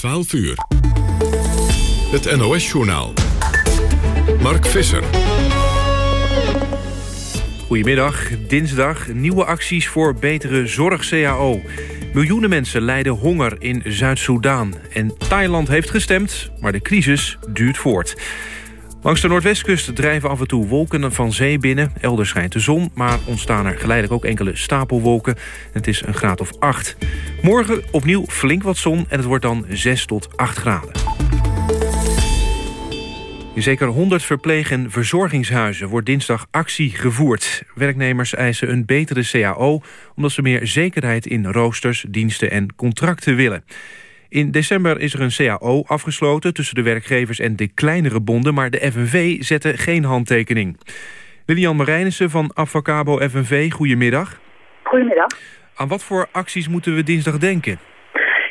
12 uur. Het NOS-journaal. Mark Visser. Goedemiddag, dinsdag. Nieuwe acties voor betere zorg-CAO. Miljoenen mensen lijden honger in Zuid-Soedan. En Thailand heeft gestemd, maar de crisis duurt voort. Langs de noordwestkust drijven af en toe wolken van zee binnen. Elders schijnt de zon, maar ontstaan er geleidelijk ook enkele stapelwolken. Het is een graad of 8. Morgen opnieuw flink wat zon en het wordt dan 6 tot 8 graden. In zeker 100 verpleeg- en verzorgingshuizen wordt dinsdag actie gevoerd. Werknemers eisen een betere CAO... omdat ze meer zekerheid in roosters, diensten en contracten willen. In december is er een CAO afgesloten tussen de werkgevers en de kleinere bonden... maar de FNV zette geen handtekening. Lilian Marijnissen van Avocabo FNV, goedemiddag. Goedemiddag. Aan wat voor acties moeten we dinsdag denken?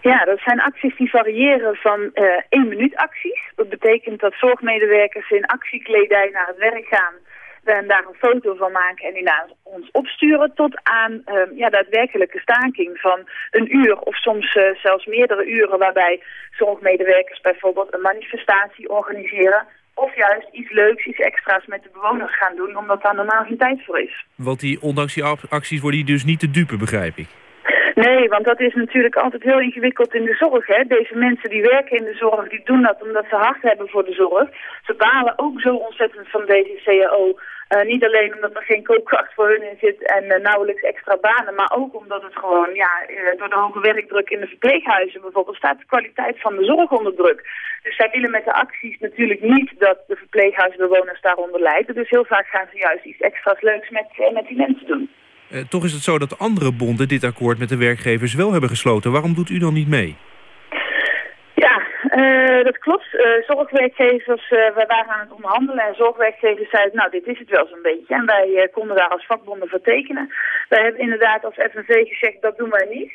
Ja, dat zijn acties die variëren van uh, één minuut acties. Dat betekent dat zorgmedewerkers in actiekledij naar het werk gaan en daar een foto van maken en die naar ons opsturen tot aan uh, ja, daadwerkelijke staking van een uur of soms uh, zelfs meerdere uren waarbij zorgmedewerkers bijvoorbeeld een manifestatie organiseren of juist iets leuks, iets extra's met de bewoners gaan doen omdat daar normaal geen tijd voor is. Want die, ondanks die acties worden die dus niet te dupe, begrijp ik. Nee, want dat is natuurlijk altijd heel ingewikkeld in de zorg. Hè? Deze mensen die werken in de zorg, die doen dat omdat ze hart hebben voor de zorg. Ze balen ook zo ontzettend van deze CAO. Uh, niet alleen omdat er geen koopkracht voor hun in zit en uh, nauwelijks extra banen, maar ook omdat het gewoon, ja, uh, door de hoge werkdruk in de verpleeghuizen bijvoorbeeld, staat de kwaliteit van de zorg onder druk. Dus zij willen met de acties natuurlijk niet dat de verpleeghuisbewoners daaronder lijden. Dus heel vaak gaan ze juist iets extra's leuks met, met die mensen doen. toch is het zo dat andere bonden dit akkoord met de werkgevers wel hebben gesloten. Waarom doet u dan niet mee? Uh, dat klopt. Uh, zorgwerkgevers, uh, wij waren aan het onderhandelen en zorgwerkgevers zeiden, nou dit is het wel zo'n beetje. En wij konden daar als vakbonden voor tekenen. Wij hebben inderdaad als FNV gezegd, dat doen wij niet.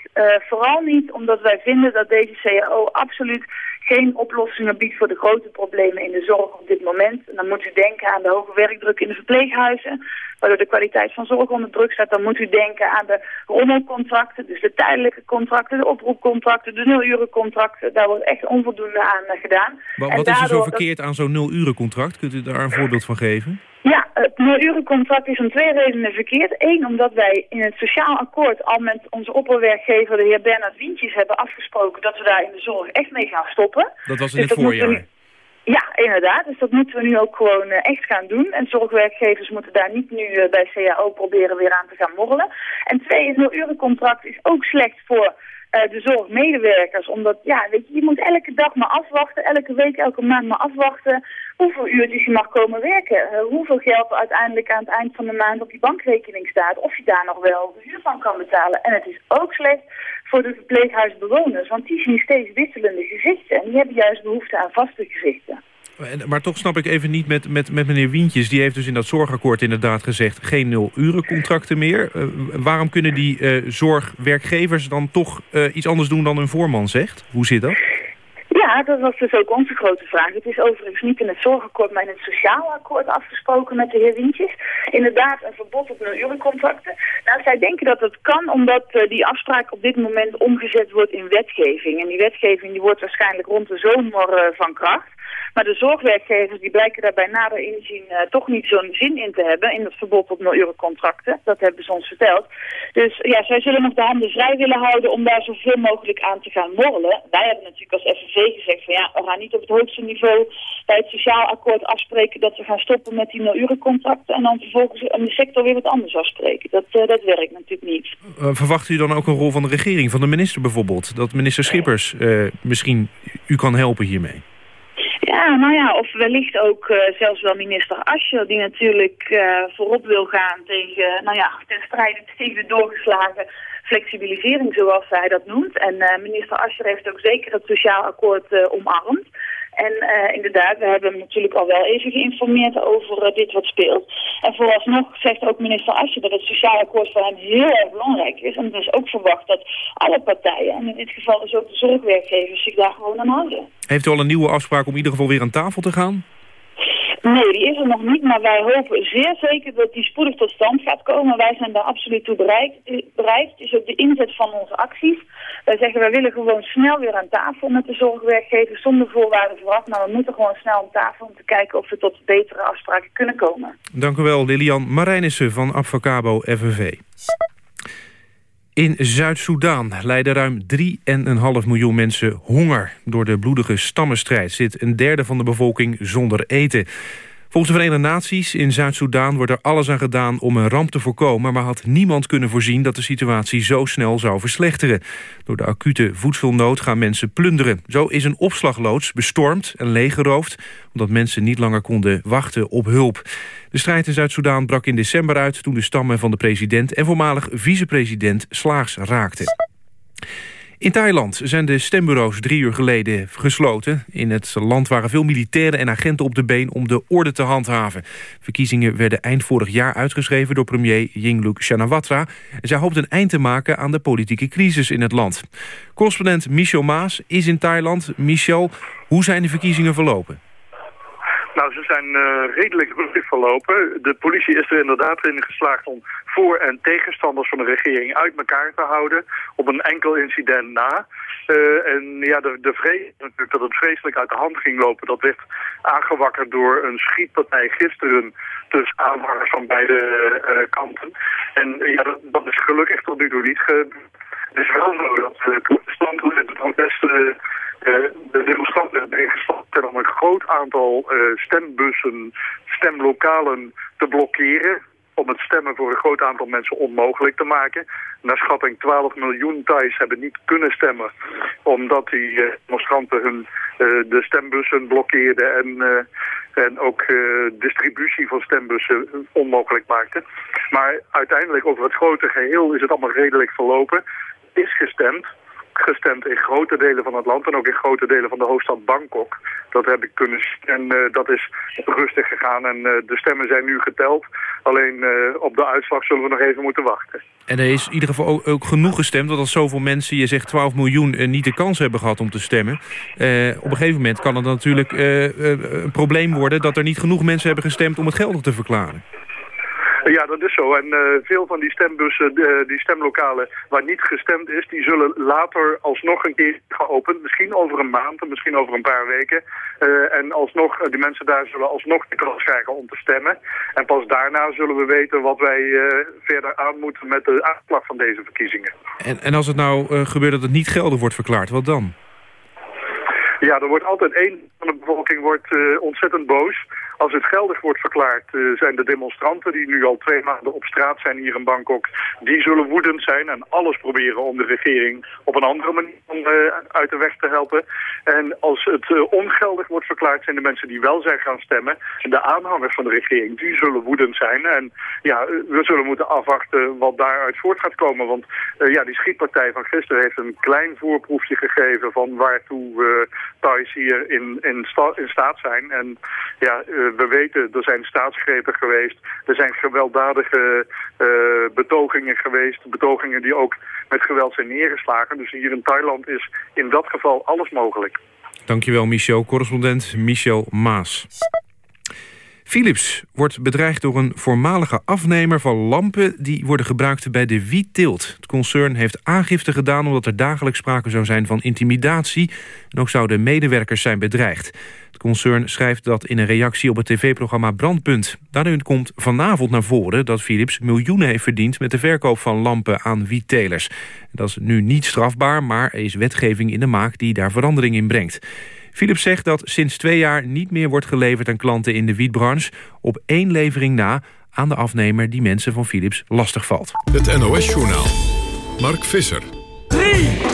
vooral niet omdat wij vinden dat deze CAO absoluut geen oplossingen biedt voor de grote problemen in de zorg op dit moment. En dan moet u denken aan de hoge werkdruk in de verpleeghuizen, waardoor de kwaliteit van zorg onder druk staat. Dan moet u denken aan de rommelcontracten, dus de tijdelijke contracten, de oproepcontracten, de nulurencontracten. Daar wordt echt onvoldoende aan eh, gedaan. Maar wat is er zo verkeerd aan zo'n nulurencontract? Kunt u daar een voorbeeld van geven? Ja, het nulurencontract is om twee redenen verkeerd. Eén, omdat wij in het sociaal akkoord al met onze opperwerkgever, de heer Bernard Wientjes, hebben afgesproken dat we daar in de zorg echt mee gaan stoppen. Dat was in dus het voorjaar? Ja, inderdaad. Dus dat moeten we nu ook gewoon uh, echt gaan doen. En zorgwerkgevers moeten daar niet nu uh, bij CAO proberen weer aan te gaan morrelen. En twee, het nulurencontract is ook slecht voor de zorgmedewerkers. Omdat, ja, weet je, je moet elke dag maar afwachten, elke week, elke maand maar afwachten hoeveel uurtjes je mag komen werken. Uh, hoeveel geld uiteindelijk aan het eind van de maand op je bankrekening staat. Of je daar nog wel de huur van kan betalen. En het is ook slecht voor de verpleeghuisbewoners. Want die zien steeds wisselende gezichten. En die hebben juist behoefte aan vaste gezichten. Maar toch snap ik even niet met, met, met meneer Wientjes. Die heeft dus in dat zorgakkoord inderdaad gezegd... geen nul-urencontracten meer. Uh, waarom kunnen die uh, zorgwerkgevers dan toch uh, iets anders doen dan hun voorman zegt? Hoe zit dat? Dat was dus ook onze grote vraag. Het is overigens niet in het zorgakkoord, maar in het sociaal akkoord afgesproken met de heer Wientjes. Inderdaad, een verbod op nul-urencontracten. Nou, zij denken dat het kan omdat uh, die afspraak op dit moment omgezet wordt in wetgeving. En die wetgeving die wordt waarschijnlijk rond de zomer uh, van kracht. Maar de zorgwerkgevers die blijken daarbij nader inzien uh, toch niet zo'n zin in te hebben in het verbod op nul-urencontracten. Dat hebben ze ons verteld. Dus ja, zij zullen nog de handen vrij willen houden om daar zoveel mogelijk aan te gaan morrelen. Wij hebben natuurlijk als FNV gezegd van ja, we gaan niet op het hoogste niveau bij het sociaal akkoord afspreken dat we gaan stoppen met die nul-urencontracten en dan vervolgens in de sector weer wat anders afspreken. Dat, uh, dat werkt natuurlijk niet. Uh, verwacht u dan ook een rol van de regering, van de minister bijvoorbeeld? Dat minister Schippers misschien u kan helpen hiermee? Ja, nou ja, of wellicht ook uh, zelfs wel minister Ascher, die natuurlijk uh, voorop wil gaan tegen, nou ja, ten strijde tegen de doorgeslagen flexibilisering, zoals hij dat noemt. En uh, minister Ascher heeft ook zeker het sociaal akkoord omarmd. En uh, inderdaad, we hebben hem natuurlijk al wel even geïnformeerd over dit wat speelt. En vooralsnog zegt ook minister Asje dat het sociaal akkoord voor hem heel erg belangrijk is. En is ook verwacht dat alle partijen, en in dit geval dus ook de zorgwerkgevers, zich daar gewoon aan houden. Heeft u al een nieuwe afspraak om in ieder geval weer aan tafel te gaan? Nee, die is er nog niet, maar wij hopen zeer zeker dat die spoedig tot stand gaat komen. Wij zijn daar absoluut toe bereid. bereid. Het is ook de inzet van onze acties. Wij zeggen, wij willen gewoon snel weer aan tafel met de zorgwerkgevers, zonder voorwaarden vooraf. Maar we moeten gewoon snel aan tafel om te kijken of we tot betere afspraken kunnen komen. Dank u wel, Lilian Marijnissen van Advocabo FNV. In Zuid-Soedan lijden ruim 3,5 miljoen mensen honger. Door de bloedige stammenstrijd zit een derde van de bevolking zonder eten. Volgens de Verenigde Naties in Zuid-Soedan wordt er alles aan gedaan om een ramp te voorkomen... maar had niemand kunnen voorzien dat de situatie zo snel zou verslechteren. Door de acute voedselnood gaan mensen plunderen. Zo is een opslagloods bestormd en leeggeroofd... omdat mensen niet langer konden wachten op hulp. De strijd in Zuid-Soedan brak in december uit... toen de stammen van de president en voormalig vicepresident slaags raakten. In Thailand zijn de stembureaus drie uur geleden gesloten. In het land waren veel militairen en agenten op de been om de orde te handhaven. Verkiezingen werden eind vorig jaar uitgeschreven door premier Yingluck Shanawatra. Zij hoopt een eind te maken aan de politieke crisis in het land. Correspondent Michel Maas is in Thailand. Michel, hoe zijn de verkiezingen verlopen? Nou, ze zijn uh, redelijk rustig verlopen. De politie is er inderdaad in geslaagd om voor- en tegenstanders van de regering uit elkaar te houden. Op een enkel incident na. Uh, en ja, de, de vrees natuurlijk dat het vreselijk uit de hand ging lopen. Dat werd aangewakkerd door een schietpartij gisteren tussen aanhangers van beide uh, kanten. En ja, dat, dat, is gelukkig tot nu toe niet gebeurd. Het is wel zo dat de protestanten en de protesten de demonstranten hebben ingestapt om een groot aantal stembussen, stemlokalen te blokkeren om het stemmen voor een groot aantal mensen onmogelijk te maken. Naar schatting 12 miljoen Thais hebben niet kunnen stemmen... omdat die uh, demonstranten hun, uh, de stembussen blokkeerden... en, uh, en ook distributie van stembussen onmogelijk maakten. Maar uiteindelijk over het grote geheel is het allemaal redelijk verlopen. Is gestemd gestemd in grote delen van het land en ook in grote delen van de hoofdstad Bangkok. Dat heb ik kunnen En uh, dat is rustig gegaan en uh, de stemmen zijn nu geteld. Alleen uh, op de uitslag zullen we nog even moeten wachten. En er is in ieder geval ook, ook genoeg gestemd... dat als zoveel mensen, je zegt 12 miljoen, niet de kans hebben gehad om te stemmen. op een gegeven moment kan het natuurlijk een probleem worden... dat er niet genoeg mensen hebben gestemd om het geldig te verklaren. Ja, dat is zo. En uh, veel van die stembussen, uh, die stemlokalen waar niet gestemd is, die zullen later alsnog een keer geopend. Misschien over een maand, misschien over een paar weken. Uh, en alsnog, die mensen daar zullen alsnog de kans krijgen om te stemmen. En pas daarna zullen we weten wat wij verder aan moeten met de uitslag van deze verkiezingen. En, en als het nou gebeurt dat het niet geldig wordt verklaard, wat dan? Ja, er wordt altijd één van de bevolking wordt, uh, ontzettend boos. Als het geldig wordt verklaard uh, zijn de demonstranten die nu al twee maanden op straat zijn hier in Bangkok, die zullen woedend zijn en alles proberen om de regering op een andere manier uh, uit de weg te helpen. En als het ongeldig wordt verklaard zijn de mensen die wel zijn gaan stemmen, de aanhangers van de regering, die zullen woedend zijn. En ja, we zullen moeten afwachten wat daaruit voort gaat komen. Want ja, die schietpartij van gisteren heeft een klein voorproefje gegeven van waartoe Thais hier in, in, sta, in staat zijn. En ja, uh, we weten, er zijn staatsgrepen geweest. Er zijn gewelddadige uh, betogingen geweest. Betogingen die ook met geweld zijn neergeslagen. Dus hier in Thailand is in dat geval alles mogelijk. Dankjewel Michel, correspondent Michel Maas. Philips wordt bedreigd door een voormalige afnemer van lampen... die worden gebruikt bij de wietteelt. Het concern heeft aangifte gedaan omdat er dagelijks sprake zou zijn van intimidatie... en ook zouden medewerkers zijn bedreigd. Het concern schrijft dat in een reactie op het tv-programma Brandpunt. Daarin komt vanavond naar voren dat Philips miljoenen heeft verdiend... met de verkoop van lampen aan wiettelers. Dat is nu niet strafbaar, maar er is wetgeving in de maak... die daar verandering in brengt. Philips zegt dat sinds twee jaar niet meer wordt geleverd aan klanten in de wietbranche... op één levering na aan de afnemer die mensen van Philips lastig valt. Het NOS-journaal. Mark Visser. 3,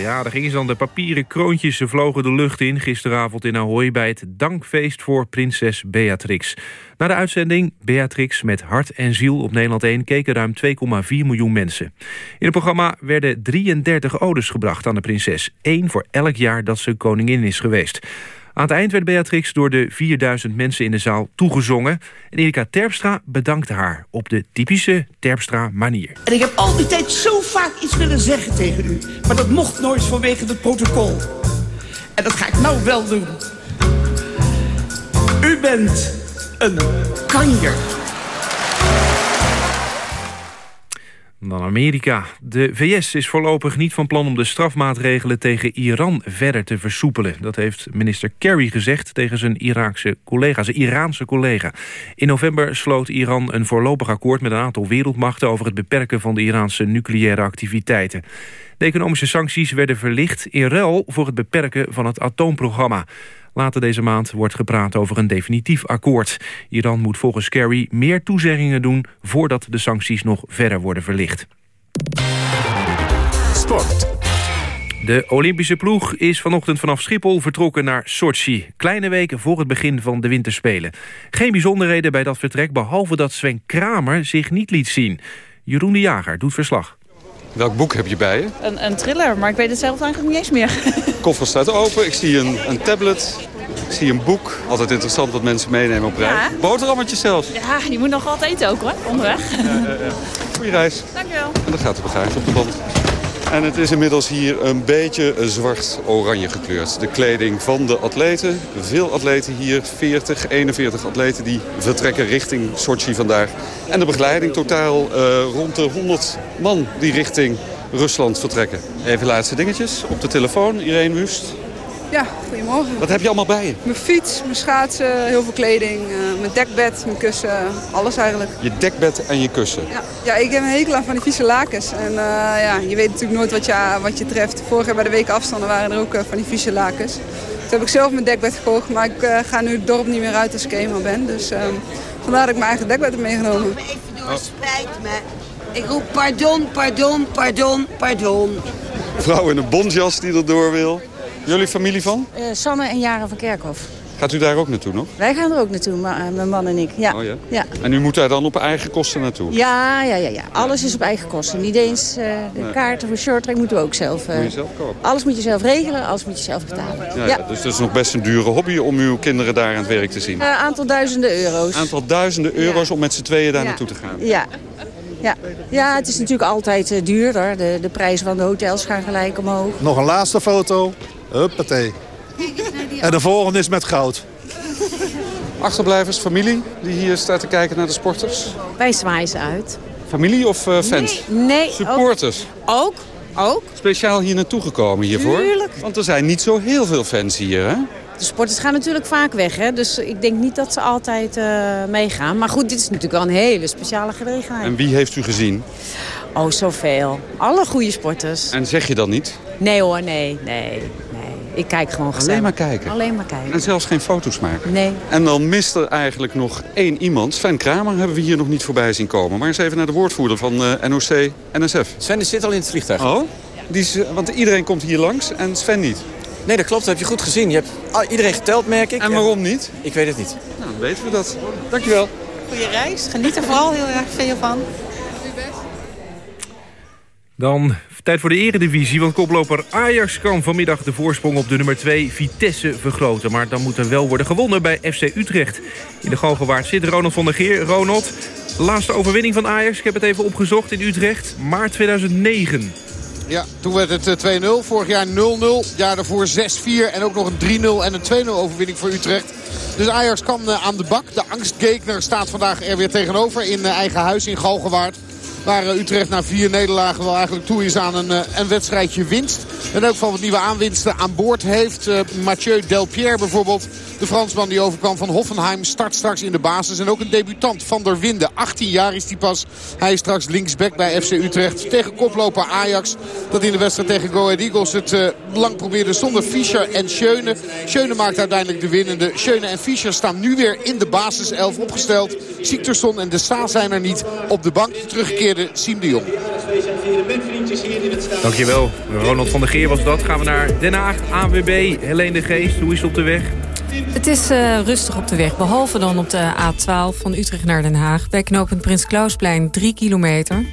Ja, daar gingen ze dan. De papieren kroontjes ze vlogen de lucht in gisteravond in Ahoy... bij het dankfeest voor prinses Beatrix. Na de uitzending Beatrix met hart en ziel op Nederland 1... keken ruim 2,4 miljoen mensen. In het programma werden 33 odes gebracht aan de prinses. Eén voor elk jaar dat ze koningin is geweest. Aan het eind werd Beatrix door de 4000 mensen in de zaal toegezongen. En Erika Terpstra bedankte haar op de typische Terpstra-manier. En ik heb al die tijd zo vaak iets willen zeggen tegen u. Maar dat mocht nooit vanwege het protocol. En dat ga ik nou wel doen. U bent een kanjer. Dan Amerika. De VS is voorlopig niet van plan om de strafmaatregelen tegen Iran verder te versoepelen. Dat heeft minister Kerry gezegd tegen zijn Iraakse collega, zijn Iraanse collega. In november sloot Iran een voorlopig akkoord met een aantal wereldmachten over het beperken van de Iraanse nucleaire activiteiten. De economische sancties werden verlicht in ruil voor het beperken van het atoomprogramma. Later deze maand wordt gepraat over een definitief akkoord. Iran moet volgens Kerry meer toezeggingen doen... voordat de sancties nog verder worden verlicht. Sport. De Olympische ploeg is vanochtend vanaf Schiphol vertrokken naar Sochi. Kleine weken voor het begin van de winterspelen. Geen bijzonderheden bij dat vertrek... behalve dat Sven Kramer zich niet liet zien. Jeroen de Jager doet verslag. Welk boek heb je bij je? Een, een thriller, maar ik weet het zelf eigenlijk niet eens meer. De koffer staat open. Ik zie een, een tablet. Ik zie een boek. Altijd interessant wat mensen meenemen op reis. Ja. Boterhammetjes zelfs. Ja, je moet nog altijd eten ook hoor, onderweg. Goeie reis. Dankjewel. En dan gaat de bagage op de band. En het is inmiddels hier een beetje zwart-oranje gekleurd. De kleding van de atleten. Veel atleten hier, 40, 41 atleten die vertrekken richting Sochi vandaag. En de begeleiding totaal eh, rond de 100 man die richting Rusland vertrekken. Even laatste dingetjes. Op de telefoon, Irene Wust. Ja, goedemorgen. Wat heb je allemaal bij je? Mijn fiets, mijn schaatsen, heel veel kleding, eh, mijn dekbed, mijn kussen, alles eigenlijk. Je dekbed en je kussen. Ja, ja ik heb een hekel aan van die vieze lakens. En eh, ja, je weet natuurlijk nooit wat je, wat je treft. Vorig jaar bij de weken afstanden waren er ook eh, van die vieze lakens. Toen heb ik zelf mijn dekbed gekocht, maar ik eh, ga nu het dorp niet meer uit als ik eenmaal ben. Dus ehm, vandaar dat ik mijn eigen dekbed heb meegenomen. Even door, spijt me. Ik roep pardon, pardon, pardon, pardon. Vrouw in een bonjas die erdoor wil. Jullie familie van? Eh, Sanne en Jaren van Kerkhof. Gaat u daar ook naartoe nog? Wij gaan er ook naartoe, eh, mijn man en ik. Ja. Oh ja? Ja. En u moet daar dan op eigen kosten naartoe? Ja, ja, ja, ja. Alles is op eigen kosten. Niet eens eh, de Nee. kaarten voor shorttrack moeten we ook zelf... eh, Moet je zelf kopen? Alles moet je zelf regelen, alles moet je zelf betalen. Ja, Ja. ja, dus dat is nog best een dure hobby om uw kinderen daar aan het werk te zien. Een aantal duizenden euro's. aantal duizenden euro's om met z'n tweeën daar Ja. naartoe te gaan. Ja. Ja. ja, het is natuurlijk altijd duurder. De, de prijzen van de hotels gaan gelijk omhoog. Nog een laatste foto. Huppatee. En de volgende is met goud. Achterblijvers, familie die hier staat te kijken naar de sporters? Wij zwaaien ze uit. Familie of eh, fans? Nee, Supporters? ook. Ook. Speciaal hier naartoe gekomen hiervoor? Tuurlijk. Want er zijn niet zo heel veel fans hier, hè? De sporters gaan natuurlijk vaak weg, hè? dus ik denk niet dat ze altijd eh, meegaan. Maar goed, dit is natuurlijk wel een hele speciale gelegenheid. En wie heeft u gezien? Oh, zoveel. Alle goede sporters. En zeg je dan niet? Nee hoor, nee, nee, nee. Ik kijk gewoon gezellig. Alleen maar kijken? Alleen maar kijken. En zelfs geen foto's maken? Nee. En dan mist er eigenlijk nog één iemand. Sven Kramer hebben we hier nog niet voorbij zien komen. Maar eens even naar de woordvoerder van eh, NOC-NSF. Sven zit al in het vliegtuig. Oh? Die is, want iedereen komt hier langs en Sven niet. Nee, dat klopt. Dat heb je goed gezien. Je hebt al- iedereen geteld, merk ik. En waarom niet? Ik weet het niet. Nou, dan weten we dat. Dankjewel. Goeie reis. Geniet er vooral heel erg veel van. Dan tijd voor de eredivisie, want koploper Ajax kan vanmiddag de voorsprong op de nummer 2 Vitesse vergroten. Maar dan moet er wel worden gewonnen bij FC Utrecht. In de Galgenwaard zit Ronald van der Geer. Ronald, laatste overwinning van Ajax, ik heb het even opgezocht in Utrecht, maart 2009. Ja, toen werd het eh, 2-0. Vorig jaar 0-0. Jaar daarvoor 6-4. En ook nog een 3-0 en een 2-0 overwinning voor Utrecht. Dus Ajax kan eh, aan de bak. De angstgekner staat vandaag er weer tegenover in eh, eigen huis in Galgenwaard. Waar eh, Utrecht na vier nederlagen wel eigenlijk toe is aan een, eh, een wedstrijdje winst. En ook van wat nieuwe aanwinsten aan boord heeft. Eh, Mathieu Delpierre bijvoorbeeld. De Fransman die overkwam van Hoffenheim start straks in de basis. En ook een debutant van der Winde. 18 jaar is hij pas. Hij is straks linksback bij FC Utrecht. Tegen koploper Ajax. Dat in de wedstrijd tegen Go Ahead Eagles het eh, lang probeerde zonder Fischer en Schöne. Schöne maakt uiteindelijk de winnende. Schöne en Fischer staan nu weer in de basiself opgesteld. Siktersson en De Sa zijn er niet op de bank. De teruggekeerde Siem de Jong. Dankjewel, Ronald van der Geer was dat. Gaan we naar Den Haag, AWB, Helene de Geest. Hoe is het op de weg? Het is uh, rustig op de weg, behalve dan op de A12 van Utrecht naar Den Haag. Bij knooppunt Prins Klausplein 3 kilometer.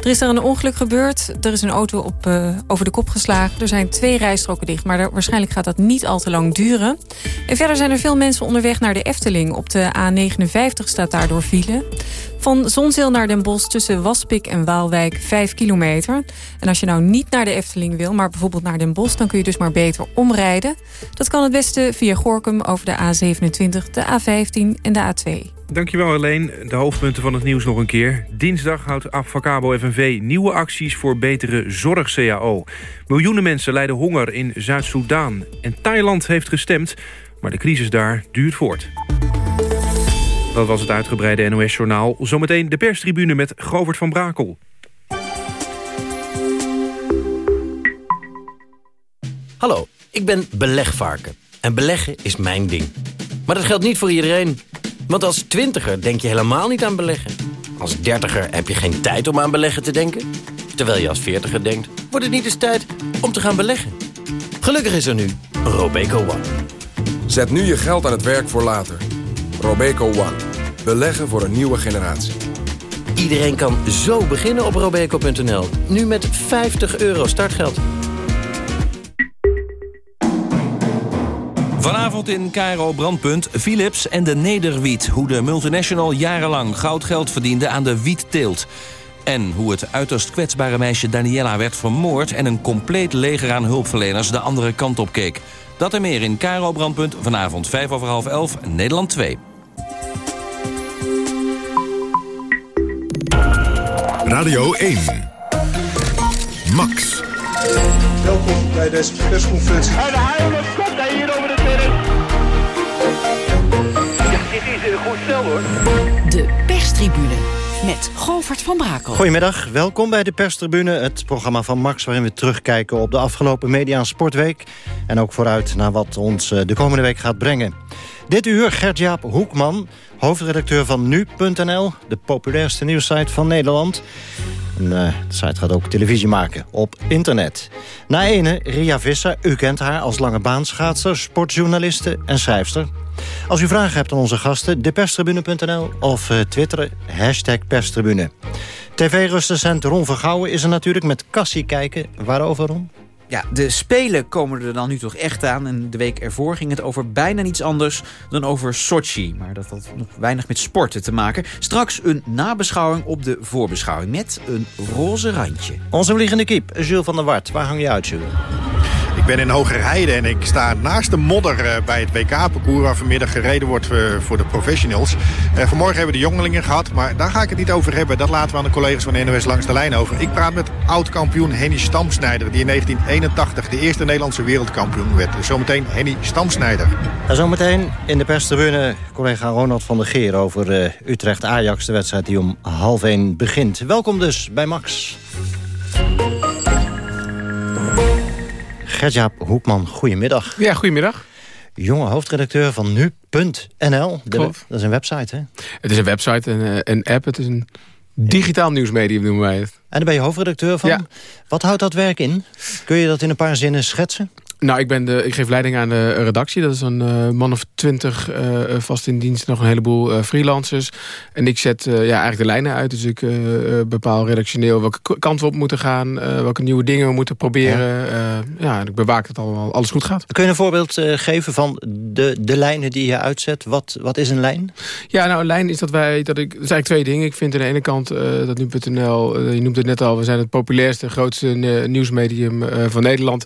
Er is daar een ongeluk gebeurd. Er is een auto op, uh, over de kop geslagen. Er zijn twee rijstroken dicht, maar er, waarschijnlijk gaat dat niet al te lang duren. En verder zijn er veel mensen onderweg naar de Efteling. Op de A59 staat daardoor file. Van Zonzeel naar Den Bosch tussen Waspik en Waalwijk 5 kilometer. En als je nou niet naar de Efteling wil, maar bijvoorbeeld naar Den Bosch... dan kun je dus maar beter omrijden. Dat kan het beste via Gorkum over de A27, de A15 en de A2. Dankjewel alleen. De hoofdpunten van het nieuws nog een keer. Dinsdag houdt Avacabo FNV nieuwe acties voor betere zorg-CAO. Miljoenen mensen lijden honger in Zuid-Soedan. En Thailand heeft gestemd, maar de crisis daar duurt voort. Dat was het uitgebreide NOS-journaal. Zometeen de perstribune met Govert van Brakel. Hallo, ik ben belegvarken. En beleggen is mijn ding. Maar dat geldt niet voor iedereen. Want als twintiger denk je helemaal niet aan beleggen. Als dertiger heb je geen tijd om aan beleggen te denken. Terwijl je als veertiger denkt, wordt het niet eens tijd om te gaan beleggen. Gelukkig is er nu Robeco One. Zet nu je geld aan het werk voor later. Robeco One. Beleggen voor een nieuwe generatie. Iedereen kan zo beginnen op robeco.nl. Nu met 50 euro startgeld. Vanavond in Cairo Brandpunt Philips en de Nederwiet. Hoe de multinational jarenlang goudgeld verdiende aan de wietteelt. En hoe het uiterst kwetsbare meisje Daniela werd vermoord... en een compleet leger aan hulpverleners de andere kant op keek. Dat en meer in Cairo Brandpunt vanavond 5 over half 11, Nederland 2. Radio 1. Max. Welkom bij deze persconferentie. En de Heiland komt hij hier over de terrein. Ja, dit is een goed stel hoor. De perstribune met Govert van Brakel. Goedemiddag, welkom bij de perstribune, het programma van Max... waarin we terugkijken op de afgelopen Media Sportweek... en ook vooruit naar wat ons eh, de komende week gaat brengen. Dit uur Gert-Jaap Hoekman, hoofdredacteur van Nu.nl... de populairste nieuwssite van Nederland. En, uh, de site gaat ook televisie maken op internet. Na ene, Ria Visser, u kent haar als lange baanschaatser... sportjournaliste en schrijfster. Als u vragen hebt aan onze gasten, deperstribune.nl of uh, twitteren, hashtag perstribune. TV-recensent Ron Vergouwen is er natuurlijk met Cassie kijken. Waarover, Ron? Ja, de Spelen komen er dan nu toch echt aan. En de week ervoor ging het over bijna niets anders dan over Sochi. Maar dat had nog weinig met sporten te maken. Straks een nabeschouwing op de voorbeschouwing met een roze randje. Onze vliegende kiep, Jules van der Wart. Waar hang je uit, Jules? Ik ben in Hogerheide en ik sta naast de modder eh, bij het WK-parcours... waar vanmiddag gereden wordt eh, voor de professionals. Eh, vanmorgen hebben we de jongelingen gehad, maar daar ga ik het niet over hebben. Dat laten we aan de collega's van NOS langs de lijn over. Ik praat met oud-kampioen Henny Stamsnijder... die in 1981 de eerste Nederlandse wereldkampioen werd. Zometeen Henny Stamsnijder. En zometeen in de perstribune collega Ronald van der Geer... over Utrecht-Ajax, de wedstrijd die om half één begint. Welkom dus bij Max. Gertjaap Hoekman, goedemiddag. Ja, goedemiddag. Jonge hoofdredacteur van nu.nl. Dat is een website, hè? Het is een website, een, eh, een app. Het is een digitaal nieuwsmedium, noemen wij het. En daar ben je hoofdredacteur van. Ja. Wat houdt dat werk in? Kun je dat in een paar zinnen schetsen? Nou, ik, ben de, ik geef leiding aan de redactie. Dat is een uh, man of twintig uh, vast in dienst. Nog een heleboel uh, freelancers. En ik zet ja, eigenlijk de lijnen uit. Dus ik bepaal redactioneel welke kant we op moeten gaan. welke nieuwe dingen we moeten proberen. Ja, ja en ik bewaak dat allemaal, alles goed gaat. Kun je een voorbeeld geven van de, de lijnen die je uitzet? Wat, wat is een lijn? Ja, nou een lijn is dat wij... Dat ik, dat is eigenlijk twee dingen. Ik vind aan de ene kant dat nu.nl... je noemt het net al, we zijn het populairste, grootste nieuwsmedium van Nederland.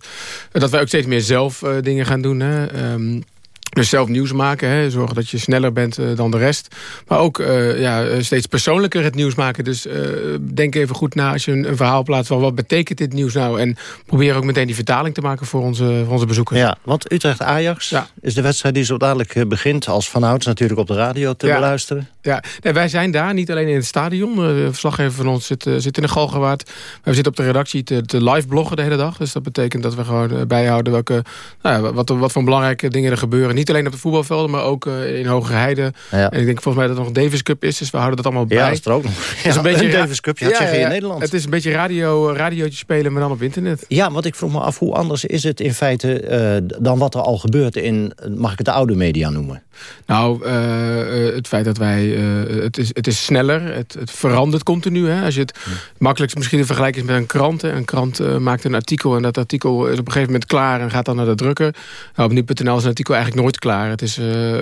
dat wij ook steeds meer zelf uh, dingen gaan doen. Hè. Um, dus zelf nieuws maken, hè. zorgen dat je sneller bent uh, dan de rest. Maar ook uh, ja, steeds persoonlijker het nieuws maken. Dus uh, denk even goed na als je een, een, verhaal plaatst van wat betekent dit nieuws nou. En probeer ook meteen die vertaling te maken voor onze, voor onze bezoekers. Ja, want Utrecht-Ajax ja. is de wedstrijd die zo dadelijk begint. Als vanouds natuurlijk op de radio te ja. beluisteren. Ja, nee, wij zijn daar, niet alleen in het stadion. De verslaggever van ons zit, zit in de Galgenwaard. We zitten op de redactie te, te live bloggen de hele dag. Dus dat betekent dat we gewoon bijhouden welke, nou ja, wat, wat voor belangrijke dingen er gebeuren. Niet alleen op de voetbalvelden, maar ook in Hogere Heide. En ik denk volgens mij dat er nog een Davis Cup is. Dus we houden dat allemaal bij. Ja, dat is er ook nog. Ja, is een beetje een Davis Cup, ja, je in Nederland. Het is een beetje radio, radiootje spelen, maar dan op internet. Ja, want ik vroeg me af, hoe anders is het in feite... Uh, dan wat er al gebeurt in, mag ik het de oude media noemen? Nou, uh, het feit dat wij... Uh, het, is, het is sneller, het, het verandert continu. Hè? Als je het ja. makkelijkst misschien te vergelijken is met een krant. Hè? Een krant maakt een artikel en dat artikel is op een gegeven moment klaar... en gaat dan naar de drukker. Nou, op nu.nl is een artikel eigenlijk nooit klaar. Het is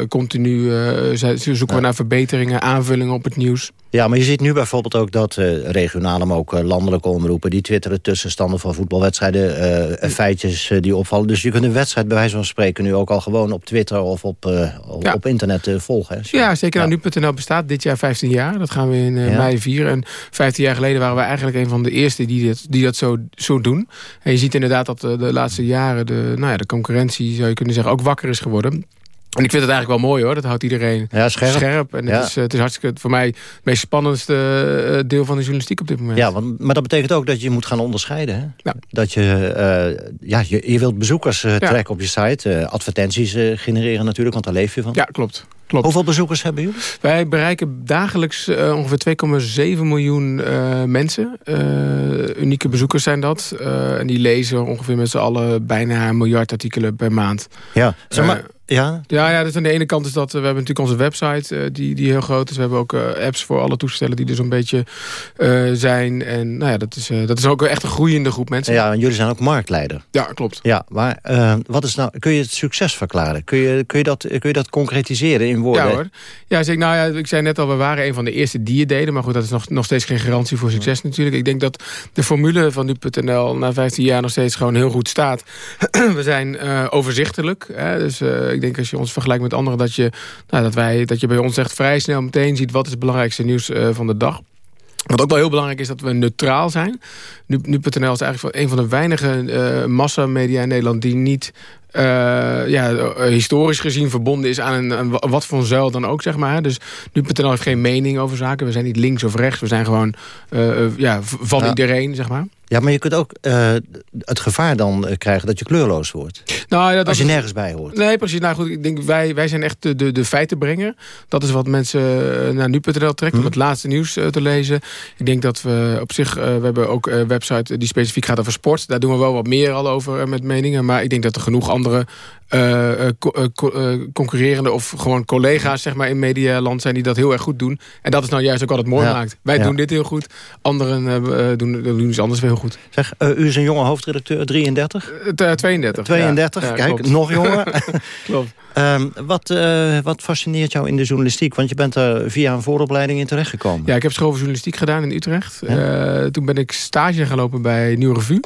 continu, zoeken we naar verbeteringen, aanvullingen op het nieuws. Ja, maar je ziet nu bijvoorbeeld ook dat uh, regionale, maar ook uh, landelijke omroepen... die twitteren tussenstanden van voetbalwedstrijden, uh, feitjes die opvallen. Dus je kunt een wedstrijd bij wijze van spreken nu ook al gewoon op Twitter of op, ja. op internet volgen. Hè? Ja, zeker. Ja. Nou, nu.nl bestaat dit jaar 15 jaar. Dat gaan we in ja. mei vieren. En 15 jaar geleden waren we eigenlijk een van de eerste die, dit, die dat zo, zo doen. En je ziet inderdaad dat de laatste jaren de, nou ja, de concurrentie, zou je kunnen zeggen, ook wakker is geworden. En ik vind het eigenlijk wel mooi hoor. Dat houdt iedereen ja, scherp. scherp. En het, Ja. is, eh, het is hartstikke voor mij het meest spannendste eh, deel van de journalistiek op dit moment. Ja, want, maar dat betekent ook dat je moet gaan onderscheiden. Hè? Dat je, eh, ja, je, je wilt bezoekers eh, trekken op je site. advertenties genereren natuurlijk, want daar leef je van. Ja, klopt. Klopt. Hoeveel bezoekers hebben jullie? Wij bereiken dagelijks ongeveer 2,7 miljoen mensen. Unieke bezoekers zijn dat. En die lezen ongeveer met z'n allen bijna een miljard artikelen per maand. Ja, zeg maar, ja. Ja, ja, dus aan de ene kant is dat... eh, we hebben natuurlijk onze website eh, die, die heel groot is. We hebben ook eh, apps voor alle toestellen die er zo'n beetje zijn. En nou ja, dat is, dat is ook echt een groeiende groep mensen. Ja, en jullie zijn ook marktleider. Ja, klopt. Ja, maar wat is nou, kun je het succes verklaren? Kun je, kun je, dat, kun je dat concretiseren in woorden? Ja hoor. Ja, zeker, nou ja, ik zei net al, we waren een van de eerste die het deden. Maar goed, dat is nog, nog steeds geen garantie voor succes natuurlijk. Ik denk dat de formule van nu.nl na 15 jaar nog steeds gewoon heel goed staat. we zijn overzichtelijk. Hè? Dus ik denk als je ons vergelijkt met anderen... Dat je, nou, dat, wij, dat je bij ons echt vrij snel meteen ziet... wat is het belangrijkste nieuws eh, van de dag. Wat ook wel heel belangrijk is dat we neutraal zijn. Nu- Nu.nl is eigenlijk een van de weinige eh massamedia in Nederland... die niet eh, ja, historisch gezien verbonden is aan, een, aan wat voor een zuil dan ook, zeg maar. Dus Nu.nl heeft geen mening over zaken. We zijn niet links of rechts. We zijn gewoon ja, van Ja. iedereen, zeg maar. Ja, maar je kunt ook eh, het gevaar dan eh, krijgen dat je kleurloos wordt. Nou, ja, dat Als je nergens bij hoort. Nee, precies. Nou goed, ik denk wij, wij zijn echt de, de, de feitenbrenger. Dat is wat mensen eh, naar nu.nl trekken, om het laatste nieuws te lezen. Ik denk dat we op zich, we hebben ook een website die specifiek gaat over sport. Daar doen we wel wat meer al over met meningen. Maar ik denk dat er genoeg andere co- co- concurrerende of gewoon collega's zeg maar, in medialand zijn die dat heel erg goed doen. En dat is nou juist ook wat het mooi Ja. maakt. Wij Ja. doen dit heel goed. Anderen doen, doen iets anders weer heel goed. Zeg, eh, u is een jonge hoofdredacteur, 33? Uh, 32. 32, Ja, kijk, nog jonger. klopt. Ehm, wat, eh, wat fascineert jou in de journalistiek? Want je bent er via een vooropleiding in terechtgekomen. Ja, ik heb school voor journalistiek gedaan in Utrecht. Eh, toen ben ik stage gaan lopen bij Nieuw Revue.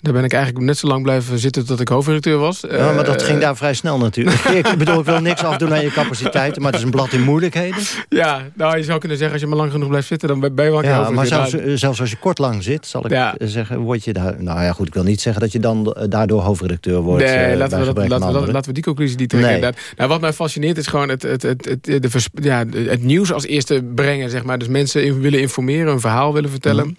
Daar ben ik eigenlijk net zo lang blijven zitten tot ik hoofdredacteur was. Ja, maar dat Eh, ging daar vrij snel natuurlijk. ik bedoel, ik wil niks afdoen aan je capaciteiten... maar het is een blad in moeilijkheden. Ja, nou je zou kunnen zeggen als je maar lang genoeg blijft zitten... dan ben je wel een Ja, maar zelfs, eh, zelfs als je kort lang zit, zal ik Ja. zeggen... word je daar... Nou ja, goed, ik wil niet zeggen dat je dan eh, daardoor hoofdredacteur wordt. Nee, eh, laten, we dat, laten, we laten die conclusie niet trekken. Nee. Nou, wat mij fascineert is gewoon het, het, het, het, de vers- ja, het nieuws als eerste brengen. Zeg maar. Dus mensen willen informeren, een verhaal willen vertellen. Mhm.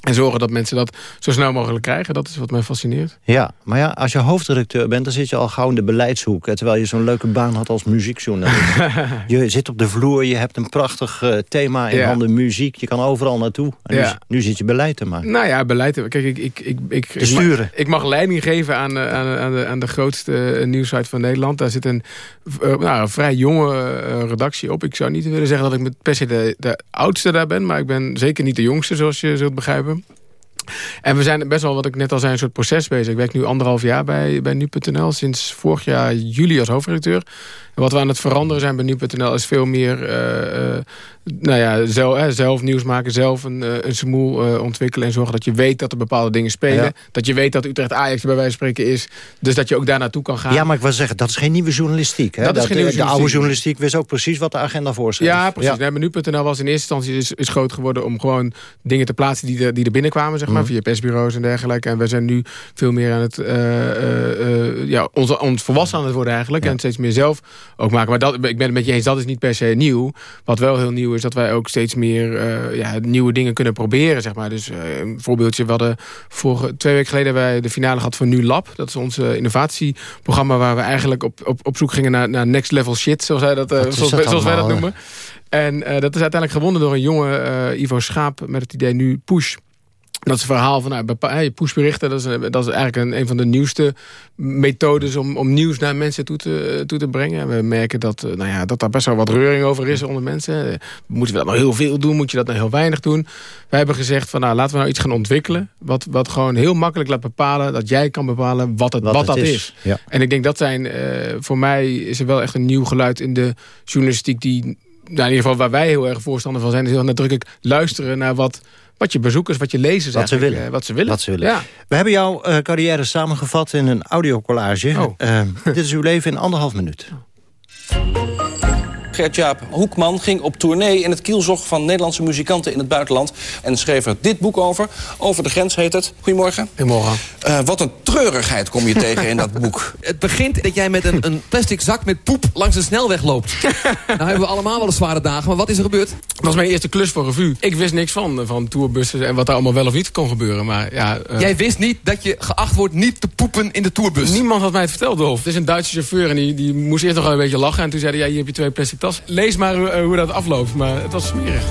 En zorgen dat mensen dat zo snel mogelijk krijgen. Dat is wat mij fascineert. Ja, maar ja, als je hoofdredacteur bent, dan zit je al gauw in de beleidshoek. Terwijl je zo'n leuke baan had als muziekjournalist. je zit op de vloer, je hebt een prachtig eh, thema in Ja. handen, muziek. Je kan overal naartoe. En Ja. nu, nu zit je beleid te maken. Nou ja, beleid. Kijk, ik, ik, ik, ik, ik, sturen. mag, ik mag leiding geven aan, eh, aan, aan, de, aan de grootste eh, nieuwssite van Nederland. Daar zit een, nou, een vrij jonge redactie op. Ik zou niet willen zeggen dat ik met per se de, de oudste daar ben. Maar ik ben zeker niet de jongste, zoals je zult begrijpen. En we zijn best wel, wat ik net al zei, een soort proces bezig. Ik werk nu anderhalf jaar bij, bij Nu.nl. Sinds vorig jaar juli als hoofdredacteur. En wat we aan het veranderen zijn bij Nu.nl is veel meer... eh, eh, nou ja, zelf, hè, zelf nieuws maken, zelf een, eh, een smoel eh, ontwikkelen... en zorgen dat je weet dat er bepaalde dingen spelen. Ja. Dat je weet dat Utrecht Ajax er bij wijze van spreken is. Dus dat je ook daar naartoe kan gaan. Ja, maar ik wil zeggen, dat is geen nieuwe journalistiek. Hè? Dat is geen nieuwe eh, De oude journalistiek. wist ook precies wat de agenda voorschreef. Ja, precies. Maar nu.nl was in eerste instantie is, is groot geworden om gewoon dingen te plaatsen die er, die er binnenkwamen, zeg maar. maar, via persbureaus en dergelijke. En we zijn nu veel meer aan het, uh, uh, ja, ons, ons volwassen aan het worden eigenlijk. En steeds meer zelf ook maken. Maar dat, ik ben het met je eens, dat is niet per se nieuw. Wat wel heel nieuw is, dat wij ook steeds meer ja, nieuwe dingen kunnen proberen, zeg maar. Dus een voorbeeldje, we hadden vorige, twee weken geleden wij de finale gehad van Nu Lab. Dat is ons innovatieprogramma waar we eigenlijk op, op, op zoek gingen naar, naar next level shit, zoals, hij dat, zoals, zoals wij dat noemen. En dat is uiteindelijk gewonnen door een jonge Ivo Schaap... met het idee nu Push. Dat is een verhaal van nou, pushberichten. Dat is, dat is eigenlijk een, een van de nieuwste methodes om, om nieuws naar mensen toe te, toe te brengen. We merken dat, nou ja, dat daar best wel wat reuring over is onder mensen. Moeten we dat nou heel veel doen? Moet je dat nou heel weinig doen? Wij hebben gezegd van nou, laten we nou iets gaan ontwikkelen. Wat, wat gewoon heel makkelijk laat bepalen. Dat jij kan bepalen wat, het, wat, dat is. Ja. En ik denk dat zijn, uh, voor mij is er wel echt een nieuw geluid in de journalistiek die nou, in ieder geval waar wij heel erg voorstander van zijn... is heel nadrukkelijk luisteren naar wat, wat je bezoekers, wat je lezers wat ze willen. Uh, wat ze willen. Wat ze willen. Ja. We hebben jouw uh, carrière samengevat in een audiocollage. Oh. Uh, dit is uw leven in anderhalf minuut. Gert-Jaap Hoekman ging op tournee in het kielzog van Nederlandse muzikanten in het buitenland. En schreef er dit boek over. Over de grens heet het. Goedemorgen. Goedemorgen. Uh, wat een treurigheid kom je tegen in dat boek. Het begint dat jij met een, een plastic zak met poep langs de snelweg loopt. nou hebben we allemaal wel een zware dagen, maar wat is er gebeurd? Dat was mijn eerste klus voor revue. Ik wist niks van, van tourbussen en wat daar allemaal wel of niet kon gebeuren. Maar ja, uh... Jij wist niet dat je geacht wordt niet te poepen in de tourbus? Niemand had mij het verteld, Dolf. Het is een Duitse chauffeur en die, die moest eerst nog wel een beetje lachen. En toen zei hij, ja, hier heb je twee plastic tassen. Lees maar hoe, hoe dat afloopt, maar het was smerig.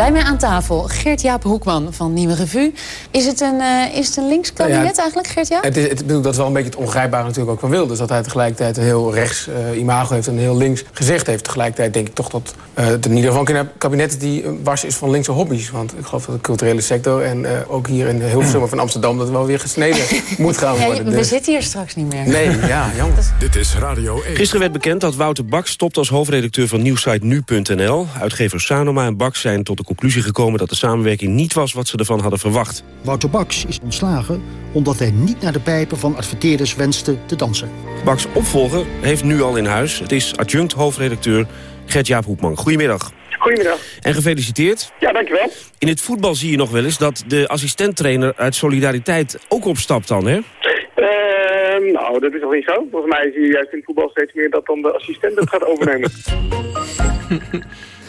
Bij mij aan tafel Gert-Jaap Hoekman van Nieuwe Revue. Is het een, uh, is het een links kabinet ja, eigenlijk, Gert-Jaap? Het, is, het, dat is wel een beetje het ongrijpbare natuurlijk ook van Wilders. Dat hij tegelijkertijd een heel rechts uh, imago heeft en een heel links gezicht heeft. Tegelijkertijd denk ik toch dat uh, het in ieder geval een kabinet die wars is van linkse hobby's. Want ik geloof dat de culturele sector en ook hier in Hilversum van Amsterdam... dat wel weer gesneden moet gaan worden. Ja, we dus. zitten hier straks niet meer. Nee, ja, jammer. Dit is Radio 1. Gisteren werd bekend dat Wouter Bak stopt als hoofdredacteur van nieuwsite nu.nl. Uitgevers Sanoma en Bak zijn tot de conclusie gekomen... dat de samenwerking niet was wat ze ervan hadden verwacht. Wouter Baks is ontslagen omdat hij niet naar de pijpen van adverteerders wenste te dansen. Baks opvolger heeft nu al in huis. Het is adjunct hoofdredacteur Gert-Jaap Hoekman. Goedemiddag. Goedemiddag. En gefeliciteerd. Ja, dankjewel. In het voetbal zie je nog wel eens dat de assistenttrainer uit solidariteit ook opstapt dan, hè? Uh, nou, dat is nog niet zo. Volgens mij zie je juist in het voetbal steeds meer dat dan de assistent het gaat overnemen.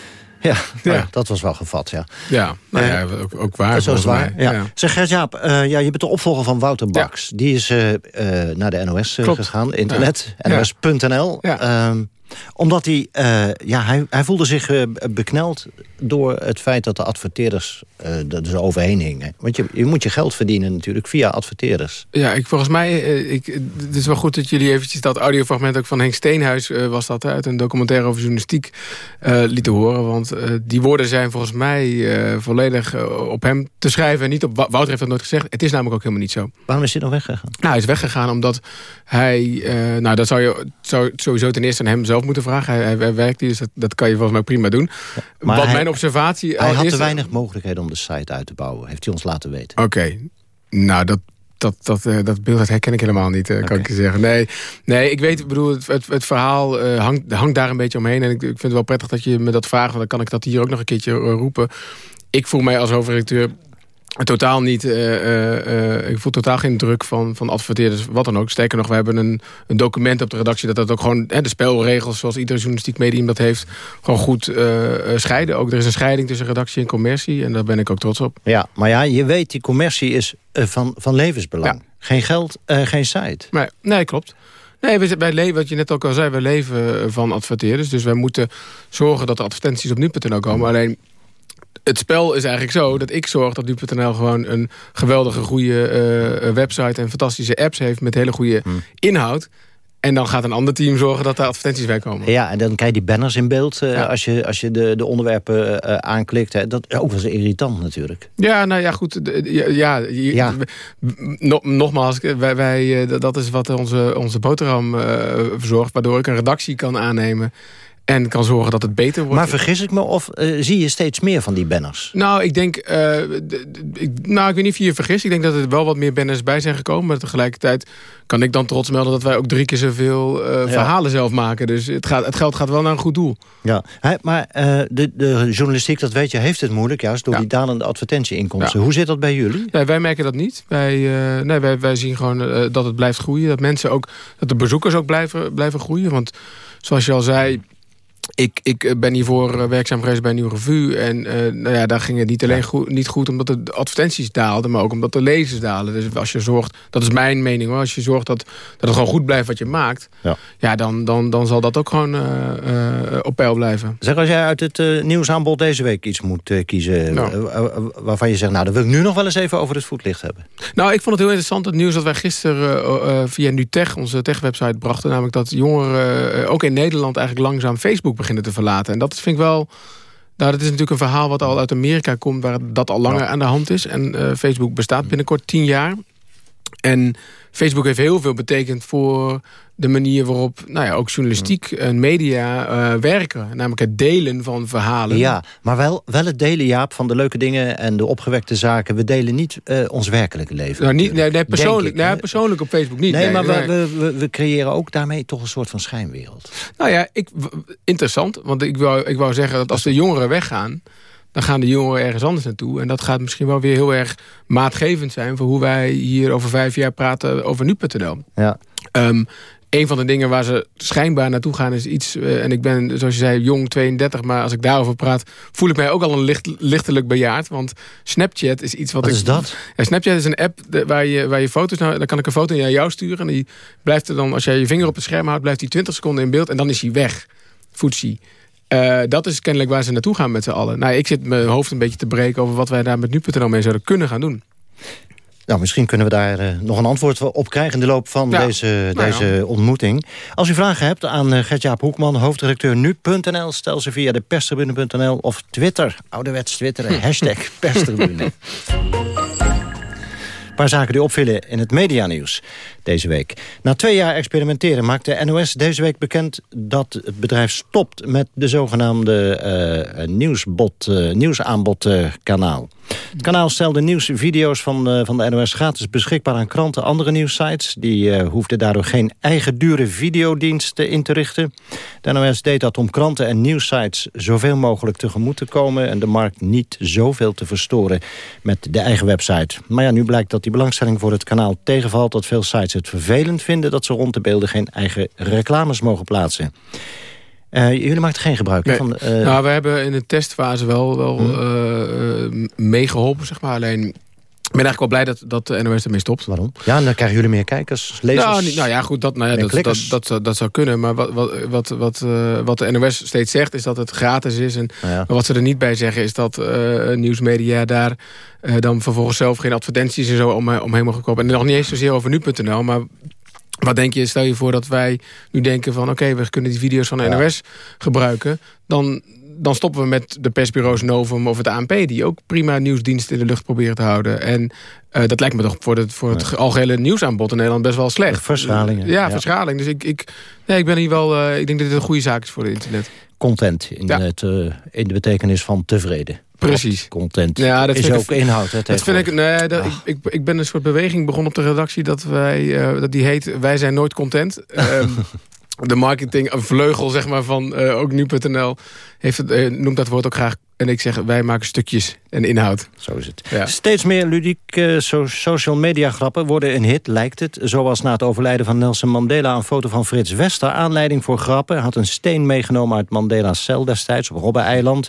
Ja, ja. dat was wel gevat, ja. Ja, nou ja ook, ook waar. Zo is waar, ja. Zeg Gert-Jaap, uh, ja, je bent de opvolger van Wouter Baks. Die is uh, uh, naar de NOS gegaan, internet, nos.nl. omdat hij, uh, ja, hij, hij voelde zich uh, bekneld door het feit dat de adverteerders uh, er dus overheen hingen. Want je, je moet je geld verdienen natuurlijk via adverteerders. Ja, ik, volgens mij, ik, het is wel goed dat jullie eventjes dat audiofragment ook van Henk Steenhuis was dat, uit een documentaire over journalistiek lieten horen. Want die woorden zijn volgens mij volledig op hem te schrijven en niet op Wouter heeft dat nooit gezegd. Het is namelijk ook helemaal niet zo. Waarom is hij dan weggegaan? Nou, hij is weggegaan omdat hij, nou dat zou je zou sowieso ten eerste aan hem zelf moeten vragen. Hij, hij werkt hier, dus dat, dat, kan je volgens mij prima doen. maar Wat mijn observatie... Hij had te weinig mogelijkheden om de site uit te bouwen. Heeft hij ons laten weten. Oké. Nou, dat, dat, dat, uh, dat beeld dat herken ik helemaal niet, uh, kan ik je zeggen. Nee, nee ik weet, ik bedoel, het, het, het verhaal uh, hangt, hangt daar een beetje omheen. En ik, ik vind het wel prettig dat je me dat vraagt. Want dan kan ik dat hier ook nog een keertje roepen. Ik voel mij als hoofdredacteur totaal niet, uh, uh, ik voel totaal geen druk van, van adverteerders, wat dan ook. Sterker nog, we hebben een, een document op de redactie... dat dat ook gewoon hè, de spelregels, zoals ieder journalistiek medium dat heeft... gewoon goed scheiden. Ook er is een scheiding tussen redactie en commercie... en daar ben ik ook trots op. Ja, maar ja, je weet, die commercie is van, van levensbelang. Geen geld, geen site. Nee, nee klopt. Nee, wij leven, wat je net ook al zei, we leven van adverteerders. Dus wij moeten zorgen dat de advertenties op nu.nl komen. Alleen het spel is eigenlijk zo dat ik zorg dat nu.nl gewoon een geweldige goede uh, website en fantastische apps heeft met hele goede hmm. inhoud. En dan gaat een ander team zorgen dat er advertenties bij komen. Ja, en dan krijg je die banners in beeld uh, als je, als je de, de onderwerpen uh, aanklikt. Hè. Dat is ook wel eens irritant natuurlijk. Ja, nou ja, goed. Ja, ja, no, nogmaals, wij, wij, dat is wat onze, onze boterham verzorgt. Waardoor ik een redactie kan aannemen En kan zorgen dat het beter wordt. Maar vergis ik me of uh, zie je steeds meer van die banners? Nou, ik denk... Uh, ik, nou, ik weet niet of je je vergist. Ik denk dat er wel wat meer banners bij zijn gekomen. Maar tegelijkertijd kan ik dan trots melden... dat wij ook drie keer zoveel uh, ja. verhalen zelf maken. Dus het, gaat, het geld gaat wel naar een goed doel. Ja, He, maar de, de journalistiek, dat weet je, heeft het moeilijk. Juist door ja. die dalende advertentieinkomsten. Ja. Hoe zit dat bij jullie? Nee, wij merken dat niet. Wij, nee, wij, wij zien gewoon dat het blijft groeien. Dat mensen ook... dat de bezoekers ook blijven, blijven groeien. Want zoals je al zei ik, ik ben hiervoor werkzaam geweest bij Nieuw Revue. En uh, nou ja, daar ging het niet alleen goed, niet goed omdat de advertenties daalden... maar ook omdat de lezers dalen. Dus als je zorgt, dat is mijn mening hoor... als je zorgt dat, dat het gewoon goed blijft wat je maakt... ja, ja dan, dan, dan zal dat ook gewoon uh, uh, op peil blijven. Zeg, als jij uit het nieuwsaanbod deze week iets moet kiezen... Nou. waarvan je zegt, nou, dan wil ik nu nog wel eens even over het voetlicht hebben. Nou, ik vond het heel interessant, het nieuws dat wij gisteren via NuTech... onze tech-website brachten. Namelijk dat jongeren ook in Nederland eigenlijk langzaam Facebook beginnen te verlaten. En dat vind ik wel... Nou, dat is natuurlijk een verhaal wat al uit Amerika komt... waar dat al langer ja. aan de hand is. En uh, Facebook bestaat binnenkort tien jaar. En Facebook heeft heel veel betekend voor de manier waarop nou ja, ook journalistiek en media uh, werken. Namelijk het delen van verhalen. Ja, maar wel, wel het delen, Jaap, van de leuke dingen en de opgewekte zaken. We delen niet uh, ons werkelijke leven. Nou, niet, nee, nee, persoonlijk, nee, persoonlijk op Facebook niet. Nee, nee maar nee. We, we, we, creëren ook daarmee toch een soort van schijnwereld. Nou ja, ik, interessant. Want ik wou, ik wou zeggen dat als de jongeren weggaan dan gaan de jongeren ergens anders naartoe. En dat gaat misschien wel weer heel erg maatgevend zijn... voor hoe wij hier over vijf jaar praten over nu.nl. Ja. Um, een van de dingen waar ze schijnbaar naartoe gaan is iets... Uh, en ik ben, zoals je zei, jong, 32... maar als ik daarover praat, voel ik mij ook al een licht, lichtelijk bejaard. Want Snapchat is iets wat... Wat ik, is dat? Ja, Snapchat is een app de, waar, je, waar je foto's... Nou, dan kan ik een foto naar jou sturen... en die blijft er dan, als jij je vinger op het scherm houdt... blijft die 20 seconden in beeld en dan is hij weg. Footsie. Uh, dat is kennelijk waar ze naartoe gaan met z'n allen. Nou, ik zit mijn hoofd een beetje te breken over wat wij daar met nu.nl mee zouden kunnen gaan doen. Nou, misschien kunnen we daar uh, nog een antwoord op krijgen in de loop van ja. deze, nou, deze ontmoeting. Als u vragen hebt aan uh, Gert-Jaap Hoekman, hoofdredacteur nu.nl... stel ze via de perstribune.nl of Twitter, ouderwets Twitter, hashtag perstribune. Een paar zaken die opvielen in het medianieuws deze week. Na twee jaar experimenteren maakt de NOS deze week bekend... dat het bedrijf stopt met de zogenaamde uh, nieuwsaanbodkanaal. Het kanaal stelde nieuwsvideo's van, van de NOS gratis beschikbaar aan kranten... andere nieuwssites. Die hoefden daardoor geen eigen dure videodiensten in te richten. De NOS deed dat om kranten en nieuwssites zoveel mogelijk tegemoet te komen... en de markt niet zoveel te verstoren met de eigen website. Maar ja, nu blijkt dat die belangstelling voor het kanaal tegenvalt... dat veel sites het vervelend vinden dat ze rond de beelden geen eigen reclames mogen plaatsen. Uh, jullie maakten geen gebruik nee. van... Uh... Nou, we hebben in de testfase wel, wel hmm. uh, meegeholpen, zeg maar. Alleen, ik ben eigenlijk wel blij dat, dat de NOS ermee stopt. Waarom? Ja, en dan krijgen jullie meer kijkers, lezers. Nou, niet, nou ja, goed, dat, nou ja, dat, dat, dat, zou kunnen. Maar wat, wat, wat, wat, uh, wat de NOS steeds zegt, is dat het gratis is. En nou ja. wat ze er niet bij zeggen, is dat uh, nieuwsmedia daar uh, dan vervolgens zelf geen advertenties en zo om, omheen mogen kopen. En nog niet eens zozeer over nu.nl, maar wat denk je, stel je voor dat wij nu denken van... oké, okay, we kunnen die video's van de ja. NOS gebruiken... dan, dan stoppen we met de persbureaus Novum of het ANP... die ook prima nieuwsdiensten in de lucht proberen te houden. En uh, dat lijkt me toch voor, de, voor het ja. algehele nieuwsaanbod in Nederland best wel slecht. Verschraling. Ja, ja, verschraling. Dus ik, ik, nee, ik ben hier wel... Uh, ik denk dat dit een goede zaak is voor het internet. Content in, ja. het, uh, in de betekenis van tevreden. Precies. Content ja, dat is ook ik, inhoud. Hè, dat vind ik, nee, dat, ik, ik, ik, ben een soort beweging begonnen op de redactie... dat, wij, dat die heet Wij zijn nooit content. um, de marketing, een vleugel zeg maar, van ook nu.nl... Uh, noemt dat woord ook graag en ik zeg, wij maken stukjes en inhoud. Zo is het. Ja. Steeds meer ludieke so social media grappen worden een hit, lijkt het. Zoals na het overlijden van Nelson Mandela... een foto van Frits Wester, aanleiding voor grappen. Hij had een steen meegenomen uit Mandela's cel destijds... op Robben-eiland.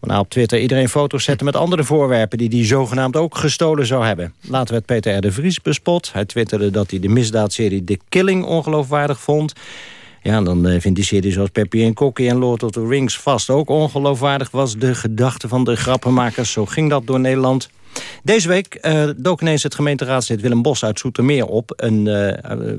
Waarna op Twitter iedereen foto's zette met andere voorwerpen... die hij zogenaamd ook gestolen zou hebben. Later werd Peter R. de Vries bespot. Hij twitterde dat hij de misdaadserie The Killing ongeloofwaardig vond... Ja, dan uh, vindt die serie zoals Peppy en Kokkie en Lord of the Rings vast ook ongeloofwaardig was. De gedachte van de grappenmakers, zo ging dat door Nederland. Deze week uh, dook ineens het gemeenteraadslid Willem Bos uit Soetermeer op. En, uh,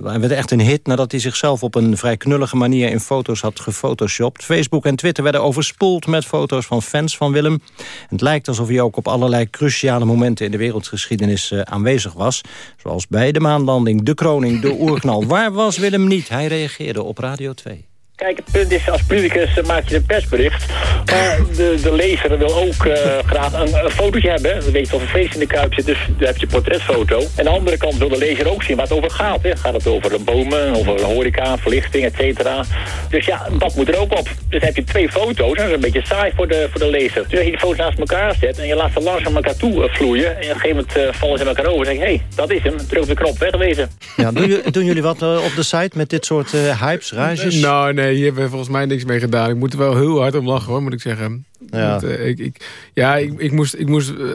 hij werd echt een hit nadat hij zichzelf op een vrij knullige manier in foto's had gefotoshopt. Facebook en Twitter werden overspoeld met foto's van fans van Willem. Het lijkt alsof hij ook op allerlei cruciale momenten in de wereldgeschiedenis aanwezig was. Zoals bij de maanlanding, de kroning, de oerknal. Waar was Willem niet? Hij reageerde op Radio 2. Kijk, het punt is, als politicus eh, maak je een persbericht. Maar de, de lezer wil ook uh, graag een, een fotootje hebben. Weet je of een feest in de Kuip zit, dus dan heb je een portretfoto. En aan de andere kant wil de lezer ook zien waar het over gaat. Hè. Gaat het over bomen, over horeca, verlichting, et cetera. Dus ja, dat moet er ook op. Dus dan heb je twee foto's. Dat is een beetje saai voor de, voor de lezer. Dus als je die foto's naast elkaar zet en je laat ze langzaam elkaar toe uh, vloeien. En op een gegeven moment uh, vallen ze in elkaar over. En zeg je, hé, hey, dat is hem. Druk de knop, wegwezen. Ja, doen, doen jullie wat op de site met dit soort hypes, rages? Nou, nee, hier hebben we volgens mij niks mee gedaan. Ik moet er wel heel hard om lachen, hoor, moet ik zeggen. Ja, Want, uh, ik, ik, ja ik, ik moest, ik moest uh,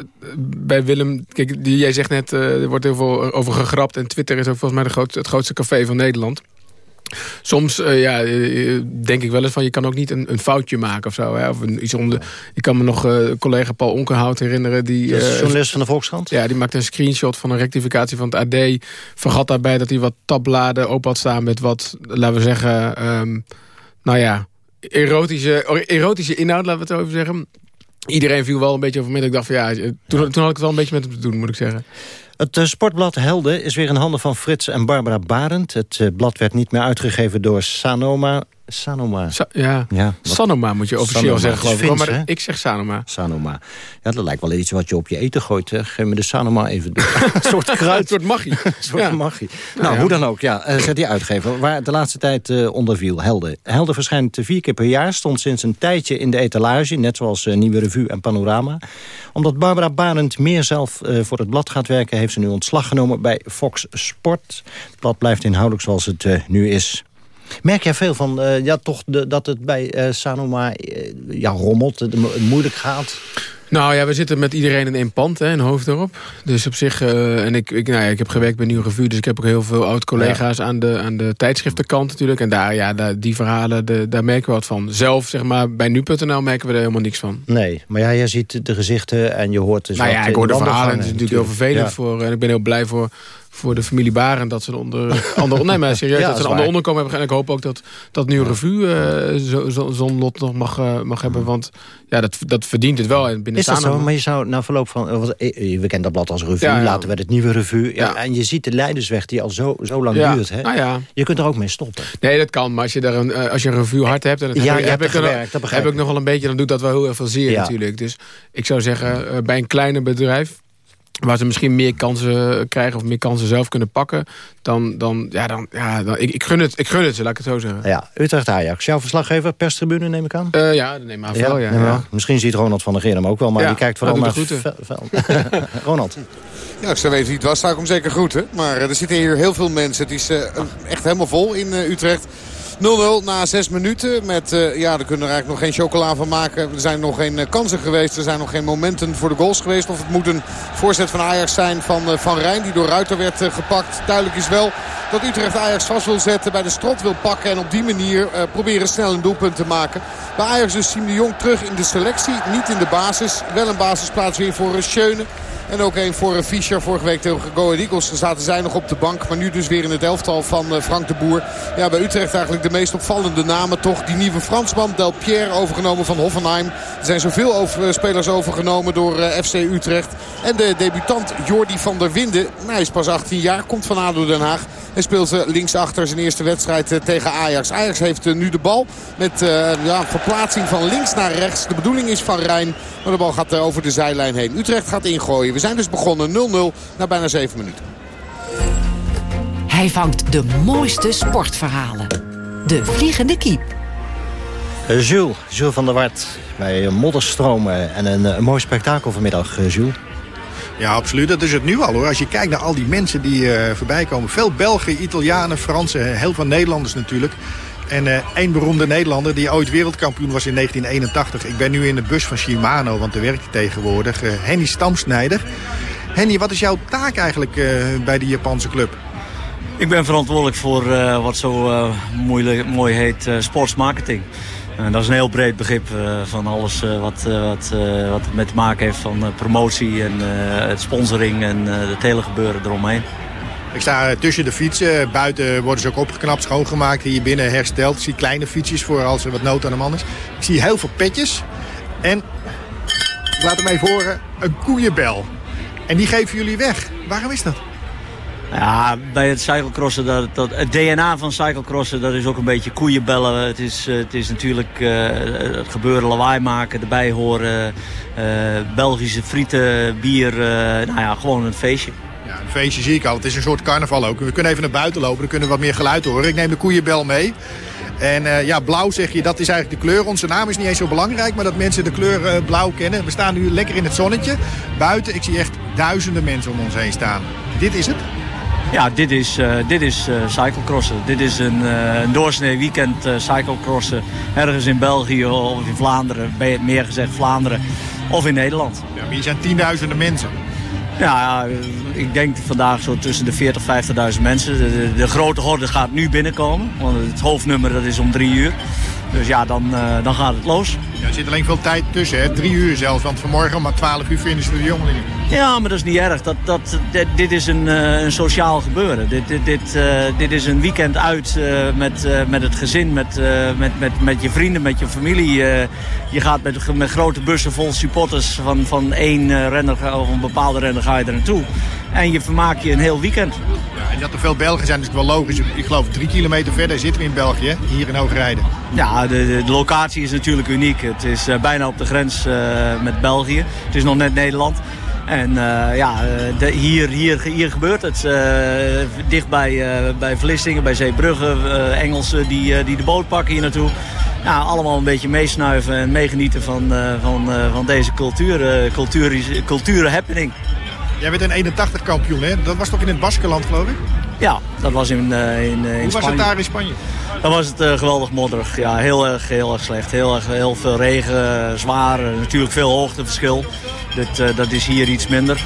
bij Willem... Kijk, jij zegt net, uh, er wordt heel veel over gegrapt... en Twitter is ook volgens mij de groot, het grootste café van Nederland. Soms ja, denk ik wel eens van... je kan ook niet een, een foutje maken of zo. Hè? Of een, iets ik kan me nog collega Paul Onkenhout herinneren... Die, journalist van de Volkskrant? Ja, die maakte een screenshot van een rectificatie van het AD. Vergat daarbij dat hij wat tabbladen op had staan... met wat, laten we zeggen... Um, nou ja, erotische, erotische inhoud, laten we het zo even zeggen. Iedereen viel wel een beetje over me. Ik dacht van ja, toen, toen had ik het wel een beetje met hem te doen, moet ik zeggen. Het uh, sportblad Helden is weer in handen van Frits en Barbara Barend. Het uh, blad werd niet meer uitgegeven door Sanoma. Sanoma. Sa ja, ja Sanoma moet je officieel zeggen, geloof ik. Maar ik zeg Sanoma. Sanoma. Ja, dat lijkt wel iets wat je op je eten gooit. Hè. Geef me de Sanoma even. een soort kruid. een soort magie. een soort ja. magie. Nou, nou ja. hoe dan ook. Ja, uh, zet die uitgever. Waar de laatste tijd uh, onder viel. Helden. Helden verschijnt vier keer per jaar. Stond sinds een tijdje in de etalage. Net zoals uh, Nieuwe Revue en Panorama. Omdat Barbara Barend meer zelf voor het blad gaat werken... heeft ze nu ontslag genomen bij Fox Sport. Het blad blijft inhoudelijk zoals het nu is. Merk jij veel van uh, ja, toch de, dat het bij uh, Sanoma uh, ja, rommelt, het moeilijk gaat? Nou ja, we zitten met iedereen in één pand, hè, een hoofd erop. Dus op zich, uh, en ik, ik, nou ja, ik heb gewerkt bij Nieuw Revue... dus ik heb ook heel veel oud-collega's ja. aan, de, aan de tijdschriftenkant natuurlijk. En daar, ja, daar, die verhalen, de, daar merken we wat van. Zelf, zeg maar, bij Nu.nl merken we er helemaal niks van. Nee, maar ja, jij ziet de gezichten en je hoort... Dus nou ja, ik hoor de verhalen en het is natuurlijk heel vervelend ja. voor... en ik ben heel blij voor voor de familie Baren dat ze een onder, ander, nee, maar serieus, ja, dat ze een ander onderkomen hebben. En ik hoop ook dat dat nieuwe revue uh, zo'n zo, zo lot nog mag, uh, mag hebben. Want ja, dat, dat verdient het wel. En binnen is dat zo? Maar je zou na verloop van... We kennen dat blad als revue, ja, ja. laten we het nieuwe revue. Ja, en je ziet de leidersweg die al zo, zo lang duurt. Hè? Nou ja. Je kunt er ook mee stoppen. Nee, dat kan. Maar als je, daar een, als je een revue hard hebt... En dat ja, heb, heb, ik, gewerkt, heb, heb ik nog wel een beetje... dan doet dat wel heel veel zeer natuurlijk. Dus ik zou zeggen, bij een kleiner bedrijf waar ze misschien meer kansen krijgen... of meer kansen zelf kunnen pakken... dan, dan, ja, dan, ja, dan, ik, ik, gun het, ik gun het, laat ik het zo zeggen. Ja, Utrecht-Ajax. Jouw verslaggever, perstribune neem ik aan? Uh, ja, dat neem ik aan. Ja, ja, ja. Misschien ziet Ronald van der Geer hem ook wel... maar ja, die kijkt vooral naar het veld. Ronald. Ja, ik zou weten wie het was, zou ik hem zeker groeten. Maar er zitten hier heel veel mensen. Het is uh, echt helemaal vol in uh, Utrecht. 0-0 na 6 minuten. Met, uh, ja, daar kunnen we eigenlijk nog geen chocola van maken. Er zijn nog geen uh, kansen geweest. Er zijn nog geen momenten voor de goals geweest. Of het moet een voorzet van Ajax zijn van uh, Van Rijn. Die door Ruiter werd gepakt. Duidelijk is wel dat Utrecht Ajax vast wil zetten. Bij de strot wil pakken. En op die manier proberen snel een doelpunt te maken. Bij Ajax dus Siem de Jong terug in de selectie. Niet in de basis. Wel een basisplaats weer voor Schöne. En ook een voor Fischer. Vorige week tegen Go Eagles zaten zij nog op de bank. Maar nu dus weer in het elftal van Frank de Boer. Ja, bij Utrecht eigenlijk de meest opvallende namen toch. Die nieuwe Fransman, Del Pierre, overgenomen van Hoffenheim. Er zijn zoveel over, spelers overgenomen door uh, FC Utrecht. En de debutant Jordi van der Winden. Hij is pas 18 jaar, komt van ADO Den Haag. En speelt linksachter zijn eerste wedstrijd uh, tegen Ajax. Ajax heeft uh, nu de bal met ja, verplaatsing van links naar rechts. De bedoeling is van Rijn. Maar de bal gaat over de zijlijn heen. Utrecht gaat ingooien. We zijn dus begonnen 0-0 na bijna 7 minuten. Hij vangt de mooiste sportverhalen. De Vliegende Kiep. Jules, Jules van der Wart. Bij modderstromen en een, een mooi spektakel vanmiddag, Jules. Ja, absoluut. Dat is het nu al hoor. Als je kijkt naar al die mensen die uh, voorbij komen. Veel Belgen, Italianen, Fransen, heel veel Nederlanders natuurlijk. En uh, beroemde Nederlander die ooit wereldkampioen was in 1981. Ik ben nu in de bus van Shimano, want daar werkt hij tegenwoordig. Uh, Henny Stamsnijder. Henny, wat is jouw taak eigenlijk bij die Japanse club? Ik ben verantwoordelijk voor wat zo moeilijk, mooi heet sportsmarketing. En dat is een heel breed begrip van alles wat, wat, met te maken heeft van promotie en sponsoring en het hele gebeuren eromheen. Ik sta tussen de fietsen. Buiten worden ze ook opgeknapt, schoongemaakt. Hier binnen hersteld. Ik zie kleine fietsjes voor als er wat nood aan de man is. Ik zie heel veel petjes. En, ik laat hem even horen, een koeienbel. En die geven jullie weg. Waarom is dat? Ja, bij het cyclocrossen, dat, dat, het DNA van cyclocrossen, dat is ook een beetje koeienbellen. Het is, eh, het is natuurlijk uh, het gebeuren lawaai maken, erbij horen. Belgische frieten, bier, nou ja, gewoon een feestje. Ja, een feestje zie ik al. Het is een soort carnaval ook. We kunnen even naar buiten lopen, dan kunnen we wat meer geluid horen. Ik neem de koeienbel mee. En uh, ja, blauw zeg je, dat is eigenlijk de kleur. Onze naam is niet eens zo belangrijk, maar dat mensen de kleur uh, blauw kennen. We staan nu lekker in het zonnetje. Buiten, ik zie echt duizenden mensen om ons heen staan. Dit is het? Ja, dit is, uh, dit is cyclocrossen. Dit is een, een doorsnee weekend cyclocrossen. Ergens in België of in Vlaanderen, meer gezegd Vlaanderen. Of in Nederland. Ja, maar hier zijn tienduizenden mensen. Ja, ik denk vandaag zo tussen de 40 50.000 mensen. De, grote horde gaat nu binnenkomen. Want het hoofdnummer dat is om drie uur. Dus ja, dan, uh, dan gaat het los. Ja, er zit alleen veel tijd tussen, hè? drie uur zelfs. Want vanmorgen om 12 uur finishen de jongelingen. Ja, maar dat is niet erg. Dat, dat, dit, dit is een, uh, een sociaal gebeuren. Dit, dit, dit, uh, dit is een weekend uit met, met het gezin, met, met, met, met je vrienden, met je familie. je gaat met, met grote bussen vol supporters van, van één renner of een bepaalde renner ga je er naartoe. En je vermaakt je een heel weekend. Ja, en dat er veel Belgen zijn, is wel logisch. Ik geloof drie kilometer verder zitten we in België, hier in Hoogrijde. Ja, de, de, locatie is natuurlijk uniek. Het is uh, bijna op de grens uh, met België. Het is nog net Nederland. En uh, ja, de, hier, hier, hier gebeurt het. dicht bij, bij Vlissingen, bij Zeebrugge. Engelsen die, die de boot pakken hier naartoe. Ja, allemaal een beetje meesnuiven en meegenieten van, van, van deze cultuur, cultuur, cultuur happening. Jij bent een 81 kampioen, hè? Dat was toch in het Baskeland, geloof ik? Ja, dat was in, uh, in, uh, in Hoe was het daar in Spanje? Dan was het uh, geweldig modderig. Ja, heel erg, heel erg slecht. Heel, erg, heel veel regen, zwaar. natuurlijk veel hoogteverschil. Dat, dat is hier iets minder.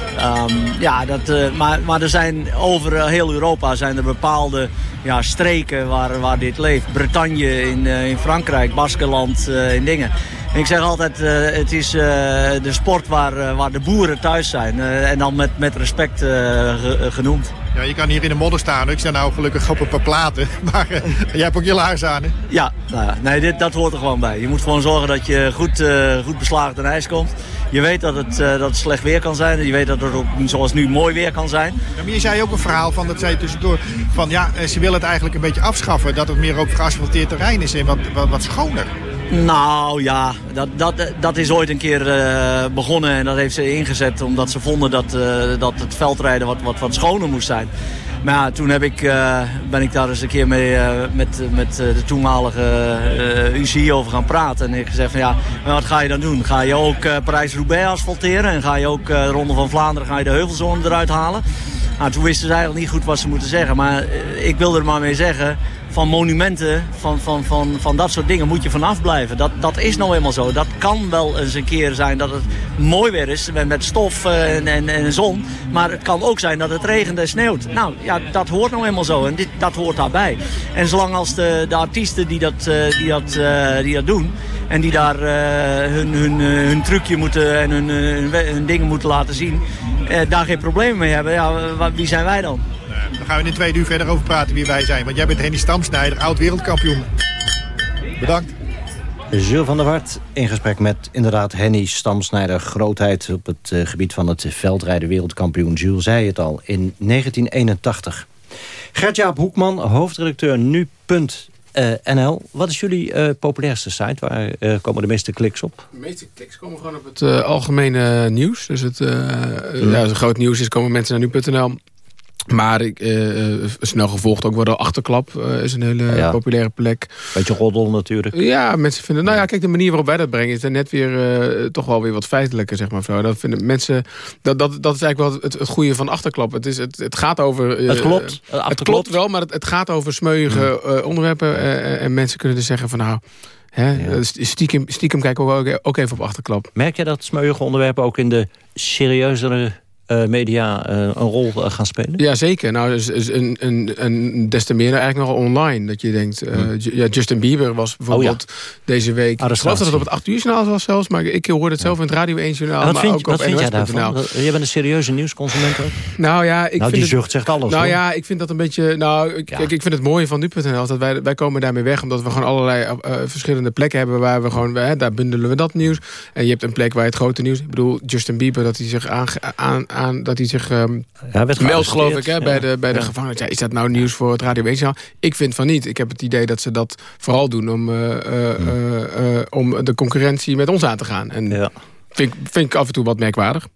Um, ja, dat, maar, maar er zijn over heel Europa zijn er bepaalde ja, streken waar, waar dit leeft. Bretagne in, in Frankrijk, Baskeland in dingen. En ik zeg altijd, het is de sport waar, waar de boeren thuis zijn. en dan met, met respect ge genoemd. Ja, je kan hier in de modder staan. Ik sta nou gelukkig op een paar platen. Maar jij hebt ook je laars aan, hè? Ja, nou ja nee, dit, dat hoort er gewoon bij. Je moet gewoon zorgen dat je goed, goed beslagen ten ijs komt. Je weet dat het, dat het slecht weer kan zijn. Je weet dat het ook, zoals nu, mooi weer kan zijn. Ja, maar je zei ook een verhaal van, dat zei tussendoor, van ja, ze willen het eigenlijk een beetje afschaffen. Dat het meer op geasfalteerd terrein is en wat, wat, wat schoner. Nou ja, dat, dat, dat is ooit een keer uh, begonnen en dat heeft ze ingezet omdat ze vonden dat, uh, dat het veldrijden wat, wat, wat schoner moest zijn. Maar ja, toen heb ik, uh, ben ik daar eens een keer mee met, met de toenmalige UCI over gaan praten. En ik gezegd van ja, wat ga je dan doen? Ga je ook Parijs-Roubaix asfalteren en ga je ook de Ronde van Vlaanderen, ga je de heuvelzone eruit halen? Nou, toen wisten ze eigenlijk niet goed wat ze moeten zeggen. Maar ik wilde er maar mee zeggen van monumenten, van, van, van, van dat soort dingen moet je vanaf blijven. Dat, dat is nou eenmaal zo. Dat kan wel eens een keer zijn dat het mooi weer is met stof en, en, en zon. Maar het kan ook zijn dat het regent en sneeuwt. Nou ja, dat hoort nou eenmaal zo en dit, dat hoort daarbij. En zolang als de, de artiesten die dat, die, dat, die dat doen en die daar hun, hun, hun trucje moeten en hun, hun, hun dingen moeten laten zien, daar geen problemen mee hebben, ja, wie zijn wij dan? Dan gaan we in de tweede uur verder over praten wie wij zijn. Want jij bent Henny Stamsnijder, oud-wereldkampioen. Bedankt. Jules van der Wart in gesprek met inderdaad Henny Stamsnijder. Grootheid op het uh, gebied van het veldrijden wereldkampioen. Jules zei het al, in 1981. Gert-Jaap Hoekman, hoofdredacteur nu.nl. Wat is jullie uh, populairste site? Waar uh, komen de meeste kliks op? De meeste kliks komen gewoon op het algemene nieuws. Dus het, ja, als het groot nieuws is, komen mensen naar nu.nl. Maar ik, uh, snel gevolgd ook wel de Achterklap uh, is een hele populaire plek. Beetje roddel natuurlijk. Ja, mensen vinden... Nou ja, kijk, de manier waarop wij dat brengen... is dan net weer uh, toch wel weer wat feitelijker, zeg maar. Zo. Dat vinden mensen... Dat, dat, dat is eigenlijk wel het, het goede van Achterklap. Het, is, het, het gaat over... het klopt. het klopt wel, maar het, het gaat over smeuïge mm. onderwerpen. en mensen kunnen dus zeggen van nou... Hè, ja. stiekem, stiekem kijken we ook, ook even op Achterklap. Merk je dat smeuïge onderwerpen ook in de serieuzere uh, media uh, een rol uh, gaan spelen? Ja, zeker. Nou, dus, dus een, een, een, des te meer eigenlijk nog online. Dat je denkt, hmm. ja, Justin Bieber was bijvoorbeeld oh, ja. deze week... Ik geloof dat het op het 8 uur journaal was zelfs. Maar ik hoorde het zelf in het Radio 1 journaal. wat maar vind, ook wat op vind jij daarvan? Je bent een serieuze nieuwsconsument ook? Nou ja, ik nou, vind die zucht zegt alles. Nou hoor. ja, ik vind dat een beetje... Nou, ja. kijk, ik vind het mooie van nu.nl dat wij, wij komen daarmee weg. Omdat we gewoon allerlei verschillende plekken hebben waar we gewoon... daar bundelen we dat nieuws. En je hebt een plek waar je het grote nieuws... Ik bedoel, Justin Bieber, dat hij zich aan, aan aan dat hij zich um, meldt, geloof ik, hè, bij de, bij de gevangenis. Is dat nou nieuws voor het Radio 1 Ik vind van niet. Ik heb het idee dat ze dat vooral doen om, om de concurrentie met ons aan te gaan. En vind, vind ik af en toe wat merkwaardig.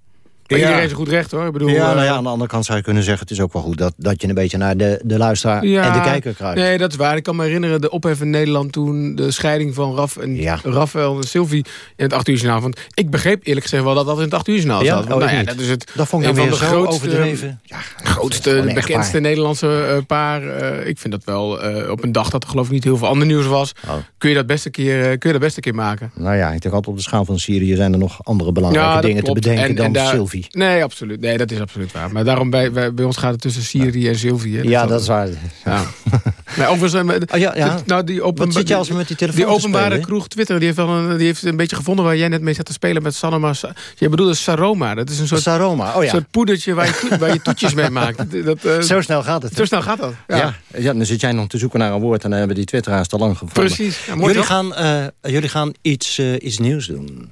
Maar ja. iedereen is goed recht hoor. Ik bedoel, ja, nou ja, aan de andere kant zou je kunnen zeggen... het is ook wel goed dat, dat je een beetje naar de, de luisteraar en de kijker kruipt. Nee, dat is waar. Ik kan me herinneren de ophef in Nederland toen... de scheiding van Raf en, ja. Rafael en Sylvie in het 8 uur journaal. Want ik begreep eerlijk gezegd wel dat dat in het 8 uur journaal zat. nou ja, dat is het dat vond ik van de grootste, overdreven. Ja, grootste, bekendste Nederlandse uh, paar. Uh, ik vind dat wel uh, op een dag dat er geloof ik niet heel veel ander nieuws was... Oh. kun je dat beste keer, kun je dat beste keer maken. Nou ja, ik denk altijd op de schaal van Syrië... zijn er nog andere belangrijke dingen te bedenken en, dan en daar, Sylvie. Nee, absoluut. Nee, dat is absoluut waar. Maar daarom bij, bij, ons gaat het tussen Syrië en Sylvie. ja, dat is waar. Ja. nee, overigens, oh, ja, ja. Nou, die open, Wat zit je als met die telefoon Die openbare kroeg Twitter, die heeft, wel een, die heeft een beetje gevonden... waar jij net mee zat te spelen met Sanoma. Je bedoelde Saroma. Dat is een soort, Saroma, oh ja. soort poedertje waar je, waar je toetjes mee maakt. Dat, uh, zo snel gaat het. Zo snel gaat dat, ja. ja. dan zit jij nog te zoeken naar een woord... en dan hebben die Twitteraars te lang gevonden. Precies. jullie, gaan, uh, jullie gaan iets, uh, iets nieuws doen.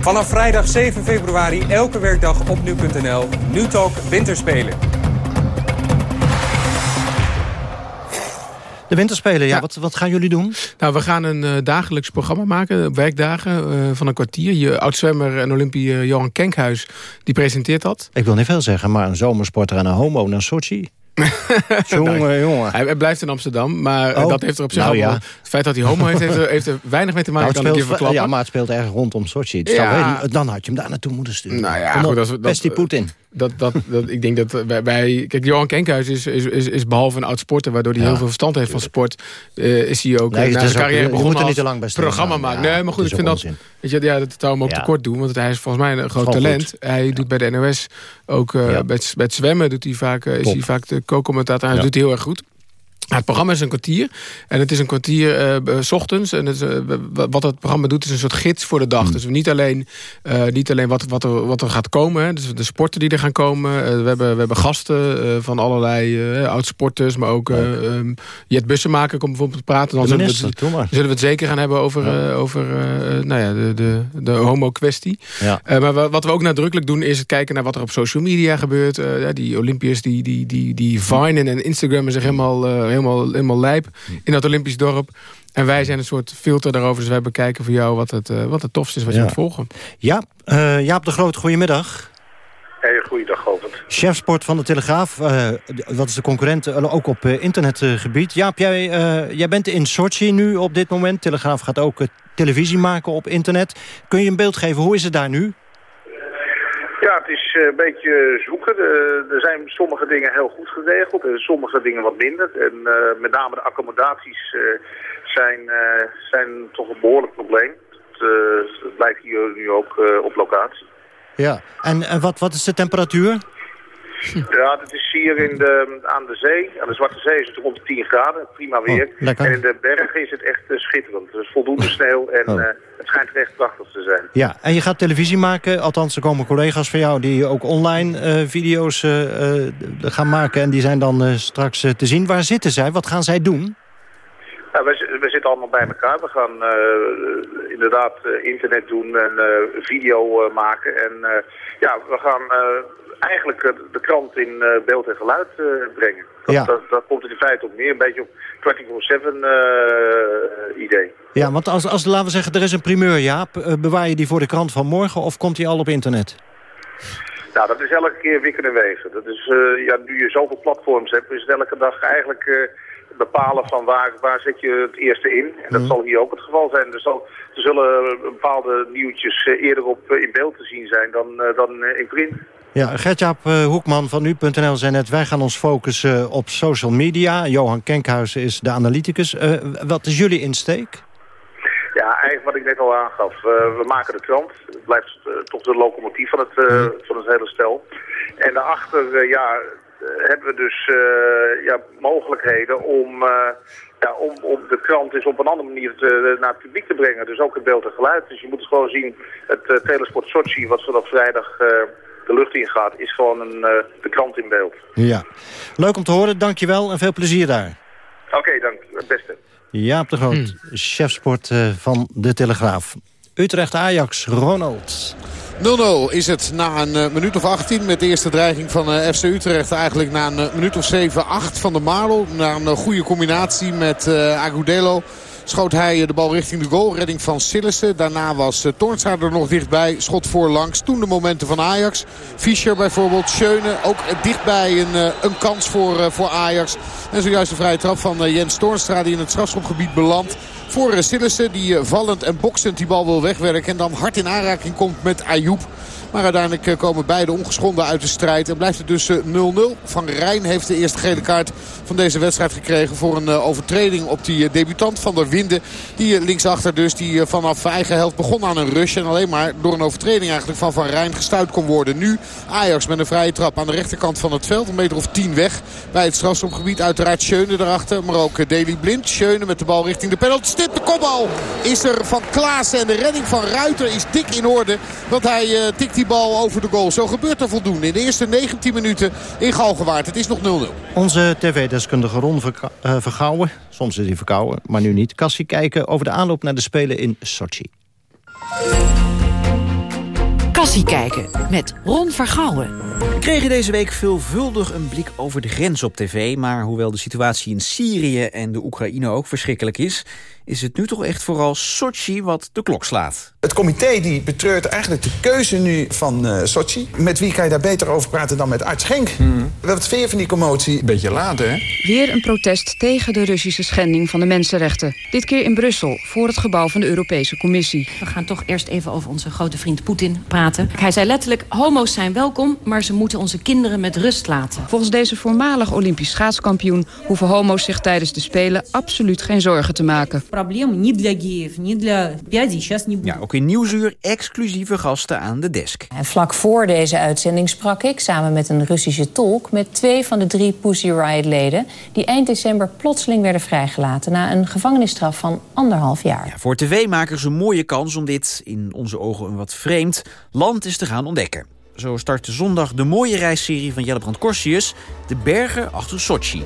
Vanaf vrijdag 7 februari elke werkdag op nu.nl. Nu Talk Winterspelen. De winterspelen, ja. Wat, wat gaan jullie doen? Nou, we gaan een uh, dagelijks programma maken, werkdagen uh, van een kwartier. Je oud-zwemmer en Olympie uh, Johan Kenkhuis, die presenteert dat. Ik wil niet veel zeggen, maar een zomersporter en een homo naar Sochi. jongen, jongen. Hij, blijft in Amsterdam, maar oh. dat heeft er op zich nou, ja. Het feit dat hij homo heeft, heeft er, heeft er weinig mee te maken. Nou, kan speelt, ja, maar het speelt erg rondom Sochi. Ja. dan had je hem daar naartoe moeten sturen. Nou ja, goed, dat, dat, die Poetin dat, dat, dat, ik denk dat wij, Kijk, Johan Kenkhuis is, is, is, is behalve een oud sporter... waardoor hij heel veel verstand heeft van sport... Uh, is hij ook nee, na zijn carrière ook, begonnen niet te lang bij programma maken. nee, maar goed, ik vind dat... Weet je, ja, dat zou hem ook tekort doen. Want hij is volgens mij een groot talent. Hij doet bij de NOS ook... Bij, het zwemmen doet hij vaak, is hij vaak de co-commentator. Hij doet heel erg goed het programma is een kwartier. En het is een kwartier uh, s ochtends. En het, uh, wat het programma doet is een soort gids voor de dag. Hmm. Dus niet alleen, uh, niet alleen wat, wat, er, wat er gaat komen. Hè. Dus de sporten die er gaan komen. we, hebben, we hebben gasten van allerlei oud-sporters. Maar ook um, Jet Bussemaker komt bijvoorbeeld praten. Dan zullen, we het, zullen we het zeker gaan hebben over, ja. over nou ja, de, de, de homo-kwestie. Ja. maar wat we ook nadrukkelijk doen is het kijken naar wat er op social media gebeurt. die Olympiërs die, die, die, die Vine en Instagram zich helemaal helemaal, helemaal lijp in dat Olympisch dorp. En wij zijn een soort filter daarover. Dus wij bekijken voor jou wat het, uh, wat het tofste is wat je moet volgen. Ja, uh, Jaap de Groot, goedemiddag. Hey, goeiedag, Govert. Chefsport van de Telegraaf. Uh, wat is de concurrent ook op internetgebied. Jaap, jij, jij bent in Sochi nu op dit moment. Telegraaf gaat ook televisie maken op internet. Kun je een beeld geven, hoe is het daar nu? Ja, het is eh, een beetje zoeken. er zijn sommige dingen heel goed geregeld en sommige dingen wat minder. En uh, met name de accommodaties uh, zijn, zijn toch een behoorlijk probleem. Het, blijkt hier nu ook op locatie. Ja, en, en wat, wat is de temperatuur? Ja, het is hier in de, aan de zee, aan de Zwarte Zee is het rond de 10 graden, prima oh, weer. en in de bergen is het echt schitterend. Er is voldoende sneeuw en oh. Het schijnt echt prachtig te zijn. Ja, en je gaat televisie maken, althans er komen collega's van jou die ook online uh, video's gaan maken. En die zijn dan straks te zien. Waar zitten zij? Wat gaan zij doen? Ja, we, we, zitten allemaal bij elkaar. We gaan inderdaad internet doen en video maken. En ja, we gaan eigenlijk eh, de krant in eh, beeld en geluid eh, brengen. Dat, ja. dat, dat, komt het in feite op meer, een beetje op 24-7 idee. Ja, want als, als, laten we zeggen, er is een primeur, Jaap. bewaar je die voor de krant van morgen of komt die al op internet? Nou, dat is elke keer wikken en wegen. Dat is, uh, ja, nu je zoveel platforms hebt, is het elke dag eigenlijk uh, bepalen van waar, waar zet je het eerste in. En dat mhm. zal hier ook het geval zijn. Er, zal, er zullen bepaalde nieuwtjes eerder op in beeld te zien zijn dan, dan in print. Ja, Gertjaap uh, Hoekman van nu.nl zei net... wij gaan ons focussen op social media. Johan Kenkhuis is de analyticus. Uh, wat is jullie insteek? Ja, eigenlijk wat ik net al aangaf. Uh, we maken de krant. Het blijft toch de locomotief van het, mhm. van het hele stel. En daarachter ja, hebben we dus ja, mogelijkheden om... Ja, om, om de krant is op een andere manier te, naar het publiek te brengen. Dus ook het beeld en geluid. Dus je moet gewoon zien, het uh, Telesport Sochi, wat vanaf vrijdag de lucht ingaat, is gewoon een, uh, de krant in beeld. Ja, leuk om te horen. Dankjewel en veel plezier daar. Oké, dank. Het beste. Jaap de Groot, hmm. chefsport uh, van De Telegraaf. Utrecht Ajax, Ronald. 0-0 is het na een uh, minuut of 18 met de eerste dreiging van uh, FC Utrecht. Eigenlijk na een uh, minuut of 7-8 van de Marlo. Na een goede combinatie met Agudelo schoot hij de bal richting de goal. Redding van Sillissen. Daarna was Toornstra er nog dichtbij. Schot voorlangs. Toen de momenten van Ajax. Fischer bijvoorbeeld. Schöne ook dichtbij een, een kans voor, voor Ajax. En zojuist de vrije trap van Jens Toornstra die in het strafschopgebied belandt. Voor Sillissen die vallend en boksend die bal wil wegwerken. En dan hard in aanraking komt met Ayoub. Maar uiteindelijk eh, komen beide ongeschonden uit de strijd. En blijft het dus 0-0. Eh, van Rijn heeft de eerste gele kaart van deze wedstrijd gekregen... voor een eh, overtreding op die debutant van der Winde. Die linksachter dus, die vanaf eigen helft begon aan een rush. En alleen maar door een overtreding eigenlijk van Van Rijn gestuurd kon worden. Nu Ajax met een vrije trap aan de rechterkant van het veld. Een meter of tien weg bij het strafschopgebied. Uiteraard Schöne erachter, maar ook Deli Blind. Schöne met de bal richting de penalty. Stip, de kopbal is er van Klaassen. En de redding van Ruiter is dik in orde. Want hij uh, tikt die bal over de goal. Zo gebeurt er voldoende in de eerste 19 minuten in Galgenwaard. Het is nog 0-0. Onze tv-deskundige Ron eh, Vergouwen, soms is hij verkouden, maar nu niet... Kassie kijken over de aanloop naar de Spelen in Sochi. Kassie kijken met Ron Vergouwen. We kregen deze week veelvuldig een blik over de grens op tv... maar hoewel de situatie in Syrië en de Oekraïne ook verschrikkelijk is is het nu toch echt vooral Sochi wat de klok slaat. Het comité die betreurt eigenlijk de keuze nu van uh, Sochi. Met wie kan je daar beter over praten dan met Arts Genk? Hmm. Wat vind je van die commotie? Beetje laat, hè? Weer een protest tegen de Russische schending van de mensenrechten. Dit keer in Brussel, voor het gebouw van de Europese Commissie. We gaan toch eerst even over onze grote vriend Poetin praten. Hij zei letterlijk, homo's zijn welkom, maar ze moeten onze kinderen met rust laten. Volgens deze voormalig Olympisch schaatskampioen... hoeven homo's zich tijdens de Spelen absoluut geen zorgen te maken probleem niet для геев, niet для пядей сейчас не Ja, ook in Nieuwsuur exclusieve gasten aan de desk. En vlak voor deze uitzending sprak ik samen met een Russische tolk... met twee van de drie Pussy Riot-leden... die eind december plotseling werden vrijgelaten... na een gevangenisstraf van anderhalf jaar. Ja, voor tv-makers een mooie kans om dit, in onze ogen een wat vreemd... land is te gaan ontdekken. Zo startte zondag de mooie reisserie van Jellebrand Corsius... De Bergen achter Sochi.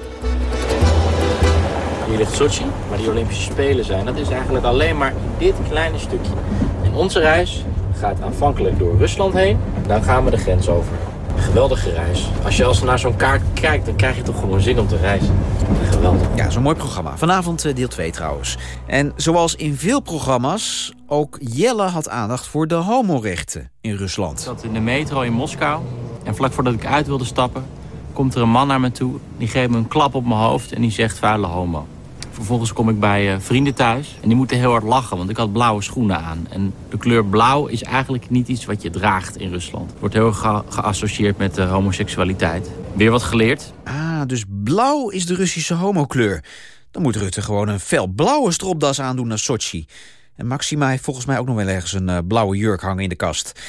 Hier ligt Sochi, waar die Olympische Spelen zijn. Dat is eigenlijk alleen maar dit kleine stukje. En onze reis gaat aanvankelijk door Rusland heen. Dan gaan we de grens over. Een geweldige reis. Als je als naar zo'n kaart kijkt, dan krijg je toch gewoon zin om te reizen. Geweldig. Ja, zo'n mooi programma. Vanavond eh, deel 2 trouwens. En zoals in veel programma's, ook Jelle had aandacht voor de homorechten in Rusland. Ik zat in de metro in Moskou. En vlak voordat ik uit wilde stappen, komt er een man naar me toe. Die geeft me een klap op mijn hoofd en die zegt vuile homo. Vervolgens kom ik bij uh, vrienden thuis. En die moeten heel hard lachen, want ik had blauwe schoenen aan. En de kleur blauw is eigenlijk niet iets wat je draagt in Rusland. Het wordt heel geassocieerd met uh, homoseksualiteit. Weer wat geleerd. Ah, dus blauw is de Russische homokleur. Dan moet Rutte gewoon een fel blauwe stropdas aandoen naar Sochi. En Maxima heeft volgens mij ook nog wel ergens een uh, blauwe jurk hangen in de kast.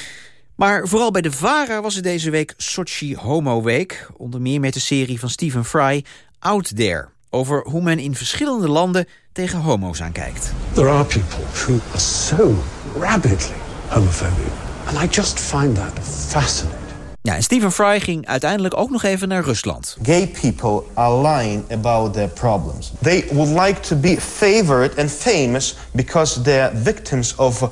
Maar vooral bij de VARA was het deze week Sochi Homo Week. Onder meer met de serie van Stephen Fry, Out There over hoe men in verschillende landen tegen homo's aankijkt. There are people who are so rabidly homophobic. And I just find that fascinating. Ja, en Stephen Fry ging uiteindelijk ook nog even naar Rusland. Gay people are lying about their problems. They would like to be favored and famous because they're victims of uh,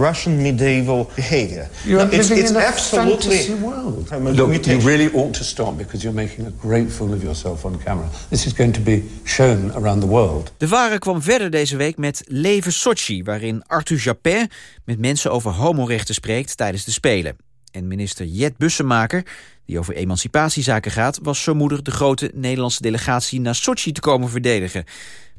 Russian medieval behavior. You're no, it's, living it's in a absolutely fantasy world. Look, you really ought to stop because you're making a great fool of yourself on camera. This is going to be shown around the world. De Varen kwam verder deze week met Leven Sochi, waarin Arthur Japin met mensen over homorechten spreekt tijdens de Spelen. En minister Jet Bussemaker, die over emancipatiezaken gaat... was zo moedig de grote Nederlandse delegatie naar Sochi te komen verdedigen.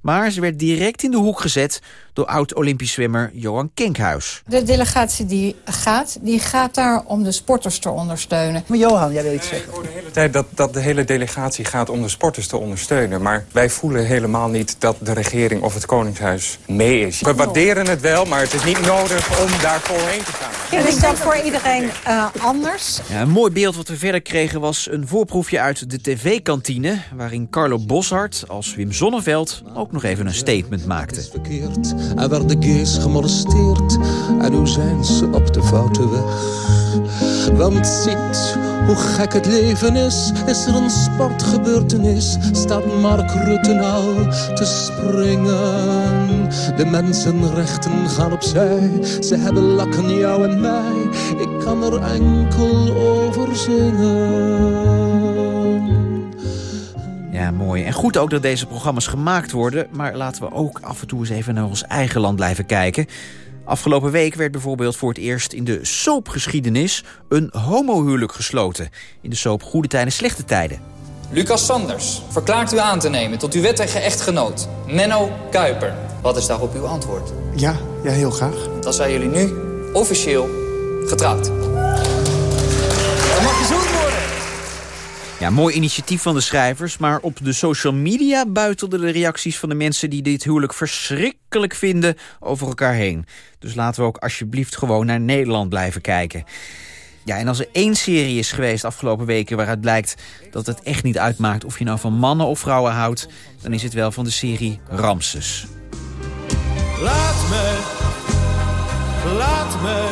Maar ze werd direct in de hoek gezet door oud-Olympisch zwemmer Johan Kinkhuis. De delegatie die gaat, die gaat daar om de sporters te ondersteunen. Maar Johan, jij wil iets zeggen. Ik hoor de hele tijd dat, dat de hele delegatie gaat om de sporters te ondersteunen. Maar wij voelen helemaal niet dat de regering of het Koningshuis mee is. We waarderen het wel, maar het is niet nodig om daarvoor heen te gaan. Ja, is dat voor iedereen uh, anders? Ja, een mooi beeld wat we verder kregen was een voorproefje uit de tv-kantine... waarin Carlo Boshart als Wim Zonneveld ook nog even een statement maakte. Er werden gays gemolesteerd en nu zijn ze op de foute weg. Want ziet hoe gek het leven is, is er een sportgebeurtenis, staat Mark Rutte al te springen. De mensenrechten gaan opzij, ze hebben lakken jou en mij. Ik kan er enkel over zingen. Ja, mooi. En goed ook dat deze programma's gemaakt worden... maar laten we ook af en toe eens even naar ons eigen land blijven kijken. Afgelopen week werd bijvoorbeeld voor het eerst in de soapgeschiedenis... een homohuwelijk gesloten. In de soap Goede Tijden, Slechte Tijden. Lucas Sanders verklaart u aan te nemen tot uw wettige echtgenoot, Menno Kuiper. Wat is daarop uw antwoord? Ja, ja, heel graag. Dan zijn jullie nu officieel getrouwd. Mooi initiatief van de schrijvers, maar op de social media buitelden de reacties van de mensen die dit huwelijk verschrikkelijk vinden over elkaar heen. Dus laten we ook alsjeblieft gewoon naar Nederland blijven kijken. Ja, en als er één serie is geweest afgelopen weken waaruit blijkt dat het echt niet uitmaakt of je nou van mannen of vrouwen houdt, dan is het wel van de serie Ramses. Laat me, laat me,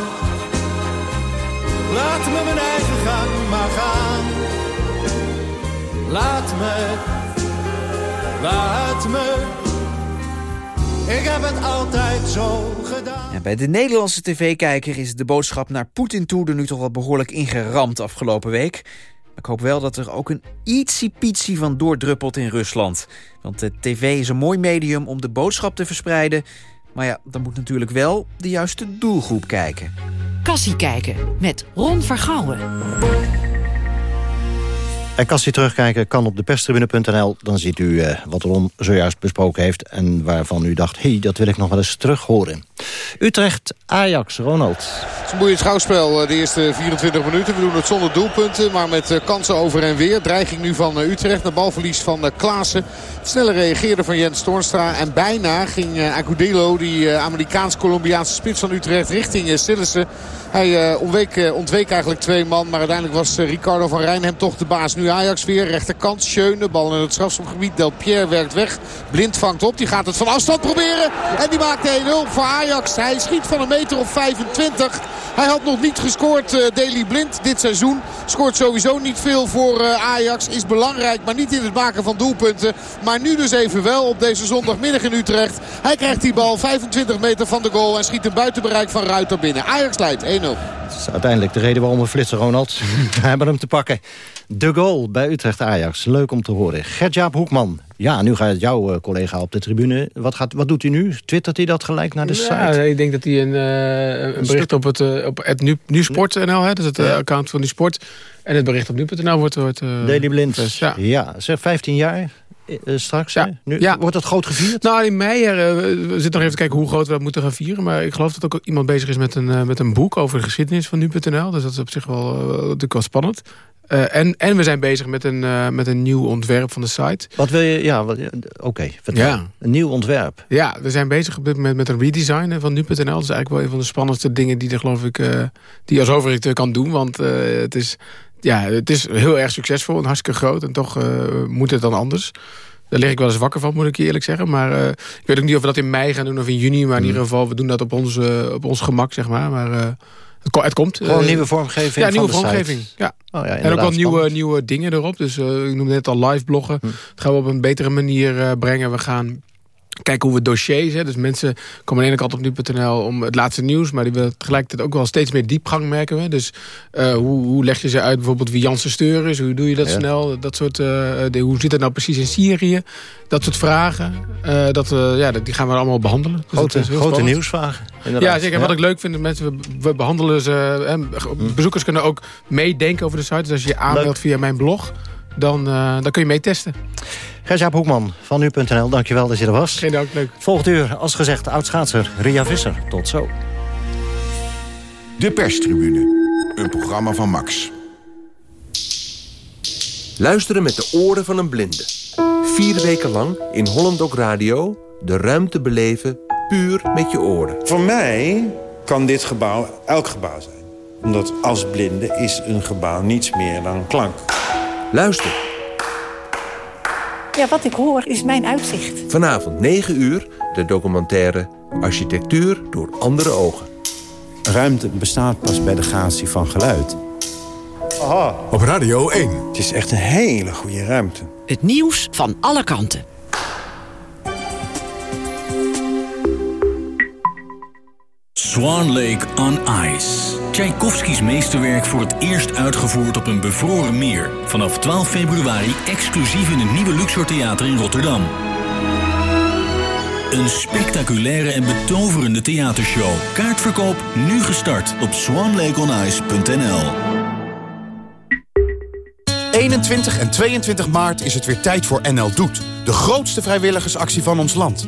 laat me mijn eigen gang maar gaan. Laat me, laat me, ik heb het altijd zo gedaan. Ja, bij de Nederlandse tv-kijker is de boodschap naar Poetin toe er nu toch wel behoorlijk ingeramd afgelopen week. Ik hoop wel dat er ook een ietsie-pietsie van doordruppelt in Rusland. Want de tv is een mooi medium om de boodschap te verspreiden. Maar ja, dan moet natuurlijk wel de juiste doelgroep kijken. Kassie kijken met Ron Vergouwen. En als u terugkijken kan op de perstribune.nl. Dan ziet u uh, wat Ron zojuist besproken heeft... en waarvan u dacht, hé, hey, dat wil ik nog wel eens terug horen. Utrecht, Ajax, Ronald. Het is een boeiend schouwspel de eerste 24 minuten. We doen het zonder doelpunten, maar met kansen over en weer. Dreiging nu van Utrecht, de balverlies van Klaassen. Snelle reageerde van Jens Toornstra. En bijna ging Agudelo, die Amerikaans-Colombiaanse spits van Utrecht... richting Sillissen. Hij ontweek, ontweek eigenlijk twee man, maar uiteindelijk was Ricardo van Rijn hem toch de baas. Nu Ajax weer, rechterkant, Schöne, bal in het strafschopgebied. Del Pierre werkt weg, Blind vangt op, die gaat het van afstand proberen. En die maakt 1-0 voor Ajax. Hij schiet van een meter of 25. Hij had nog niet gescoord, uh, Daley Blind, dit seizoen. Scoort sowieso niet veel voor uh, Ajax. Is belangrijk, maar niet in het maken van doelpunten. Maar nu dus even wel op deze zondagmiddag in Utrecht. Hij krijgt die bal 25 meter van de goal en schiet een buitenbereik van Ruiter binnen. Ajax leidt 1-0. Dat is uiteindelijk de reden waarom we flitsen, Ronald. we hebben hem te pakken. De goal bij Utrecht-Ajax. Leuk om te horen. Gert-Jaap Hoekman. Ja, nu gaat jouw collega op de tribune. Wat, gaat, wat doet hij nu? Twittert hij dat gelijk naar de site? Ja, ik denk dat hij een, uh, een bericht op het, uh, op het nu, nu Sport.nl, dat is het uh, account van die sport. En het bericht op nu.nl wordt... wordt Daily Blind. Ja. ja, zeg 15 jaar. straks, ja. Nu, ja. Wordt dat groot gevierd? Nou, in mei, we zitten nog even te kijken hoe groot we dat moeten gaan vieren. Maar ik geloof dat ook iemand bezig is met een, met een boek over de geschiedenis van nu.nl. Dus dat is op zich wel, natuurlijk wel spannend. Uh, en, en we zijn bezig met een, uh, met een nieuw ontwerp van de site. Wat wil je? Ja, oké. Okay, ja. Een nieuw ontwerp. Ja, we zijn bezig op dit moment met een redesign van nu.nl. Dat is eigenlijk wel een van de spannendste dingen die er geloof ik uh, die als overheid kan doen. Want het is ja, het is heel erg succesvol en hartstikke groot. En toch moet het dan anders. Daar lig ik wel eens wakker van, moet ik je eerlijk zeggen. Maar uh, ik weet ook niet of we dat in mei gaan doen of in juni. Maar in ieder geval, we doen dat op ons, uh, op ons gemak, zeg maar. Maar uh, het, komt. Gewoon nieuwe vormgeving Ja, nieuwe vormgeving. site. Ja. Oh, ja, en ook wel nieuwe, nieuwe dingen erop. Dus ik noemde net al live bloggen. Hm. Dat gaan we op een betere manier brengen. We gaan kijken hoe we dossiers... Hè, dus mensen komen aan de ene kant op nu.nl om het laatste nieuws... maar die willen tegelijkertijd ook wel steeds meer diepgang, merken we. Dus uh, hoe, hoe leg je ze uit bijvoorbeeld wie Janssen Steur is? Hoe doe je dat ja. snel? Dat soort, uh, de, hoe zit het nou precies in Syrië? Dat soort vragen. Uh, dat, ja, die gaan we allemaal behandelen. Dus grote grote nieuwsvragen. Ja, zeker. En wat ik leuk vind, mensen, we, behandelen ze... Hè, bezoekers kunnen ook meedenken over de site. Dus als je je aanmeldt leuk. via mijn blog... Dan, dan kun je mee testen. Gert-Jaap Hoekman van nu.nl, dankjewel dat je er was. Geen dank, leuk. Volgend uur, als gezegd, oudschaatser Ria Visser. Tot zo. De perstribune, een programma van Max. Luisteren met de oren van een blinde. Vier weken lang in Holland ook Radio de ruimte beleven puur met je oren. Voor mij kan dit gebouw elk gebouw zijn. Omdat als blinde is een gebouw niets meer dan klank. Luister. Ja, wat ik hoor is mijn uitzicht. Vanavond 9 uur de documentaire Architectuur door andere ogen. Ruimte bestaat pas bij de gratie van geluid. Aha. Op Radio 1. Het is echt een hele goede ruimte. Het nieuws van alle kanten. Swan Lake on Ice. Tchaikovskis meesterwerk voor het eerst uitgevoerd op een bevroren meer. Vanaf 12 februari exclusief in het nieuwe Luxor Theater in Rotterdam. Een spectaculaire en betoverende theatershow. Kaartverkoop nu gestart op swanlakeonice.nl 21 en 22 maart is het weer tijd voor NL Doet. De grootste vrijwilligersactie van ons land.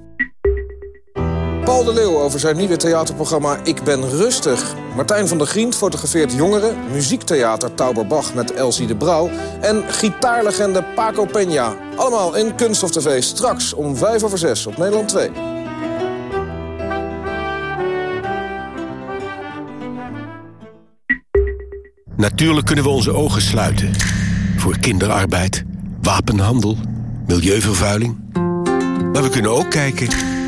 Paul de Leeuw over zijn nieuwe theaterprogramma Ik ben rustig. Martijn van der Grient fotografeert jongeren. Muziektheater Tauberbach met Elsie de Brouw. En gitaarlegende Paco Peña. Allemaal in Kunst of TV. Straks om 5 over 6 op Nederland 2. Natuurlijk kunnen we onze ogen sluiten. Voor kinderarbeid, wapenhandel, milieuvervuiling. Maar we kunnen ook kijken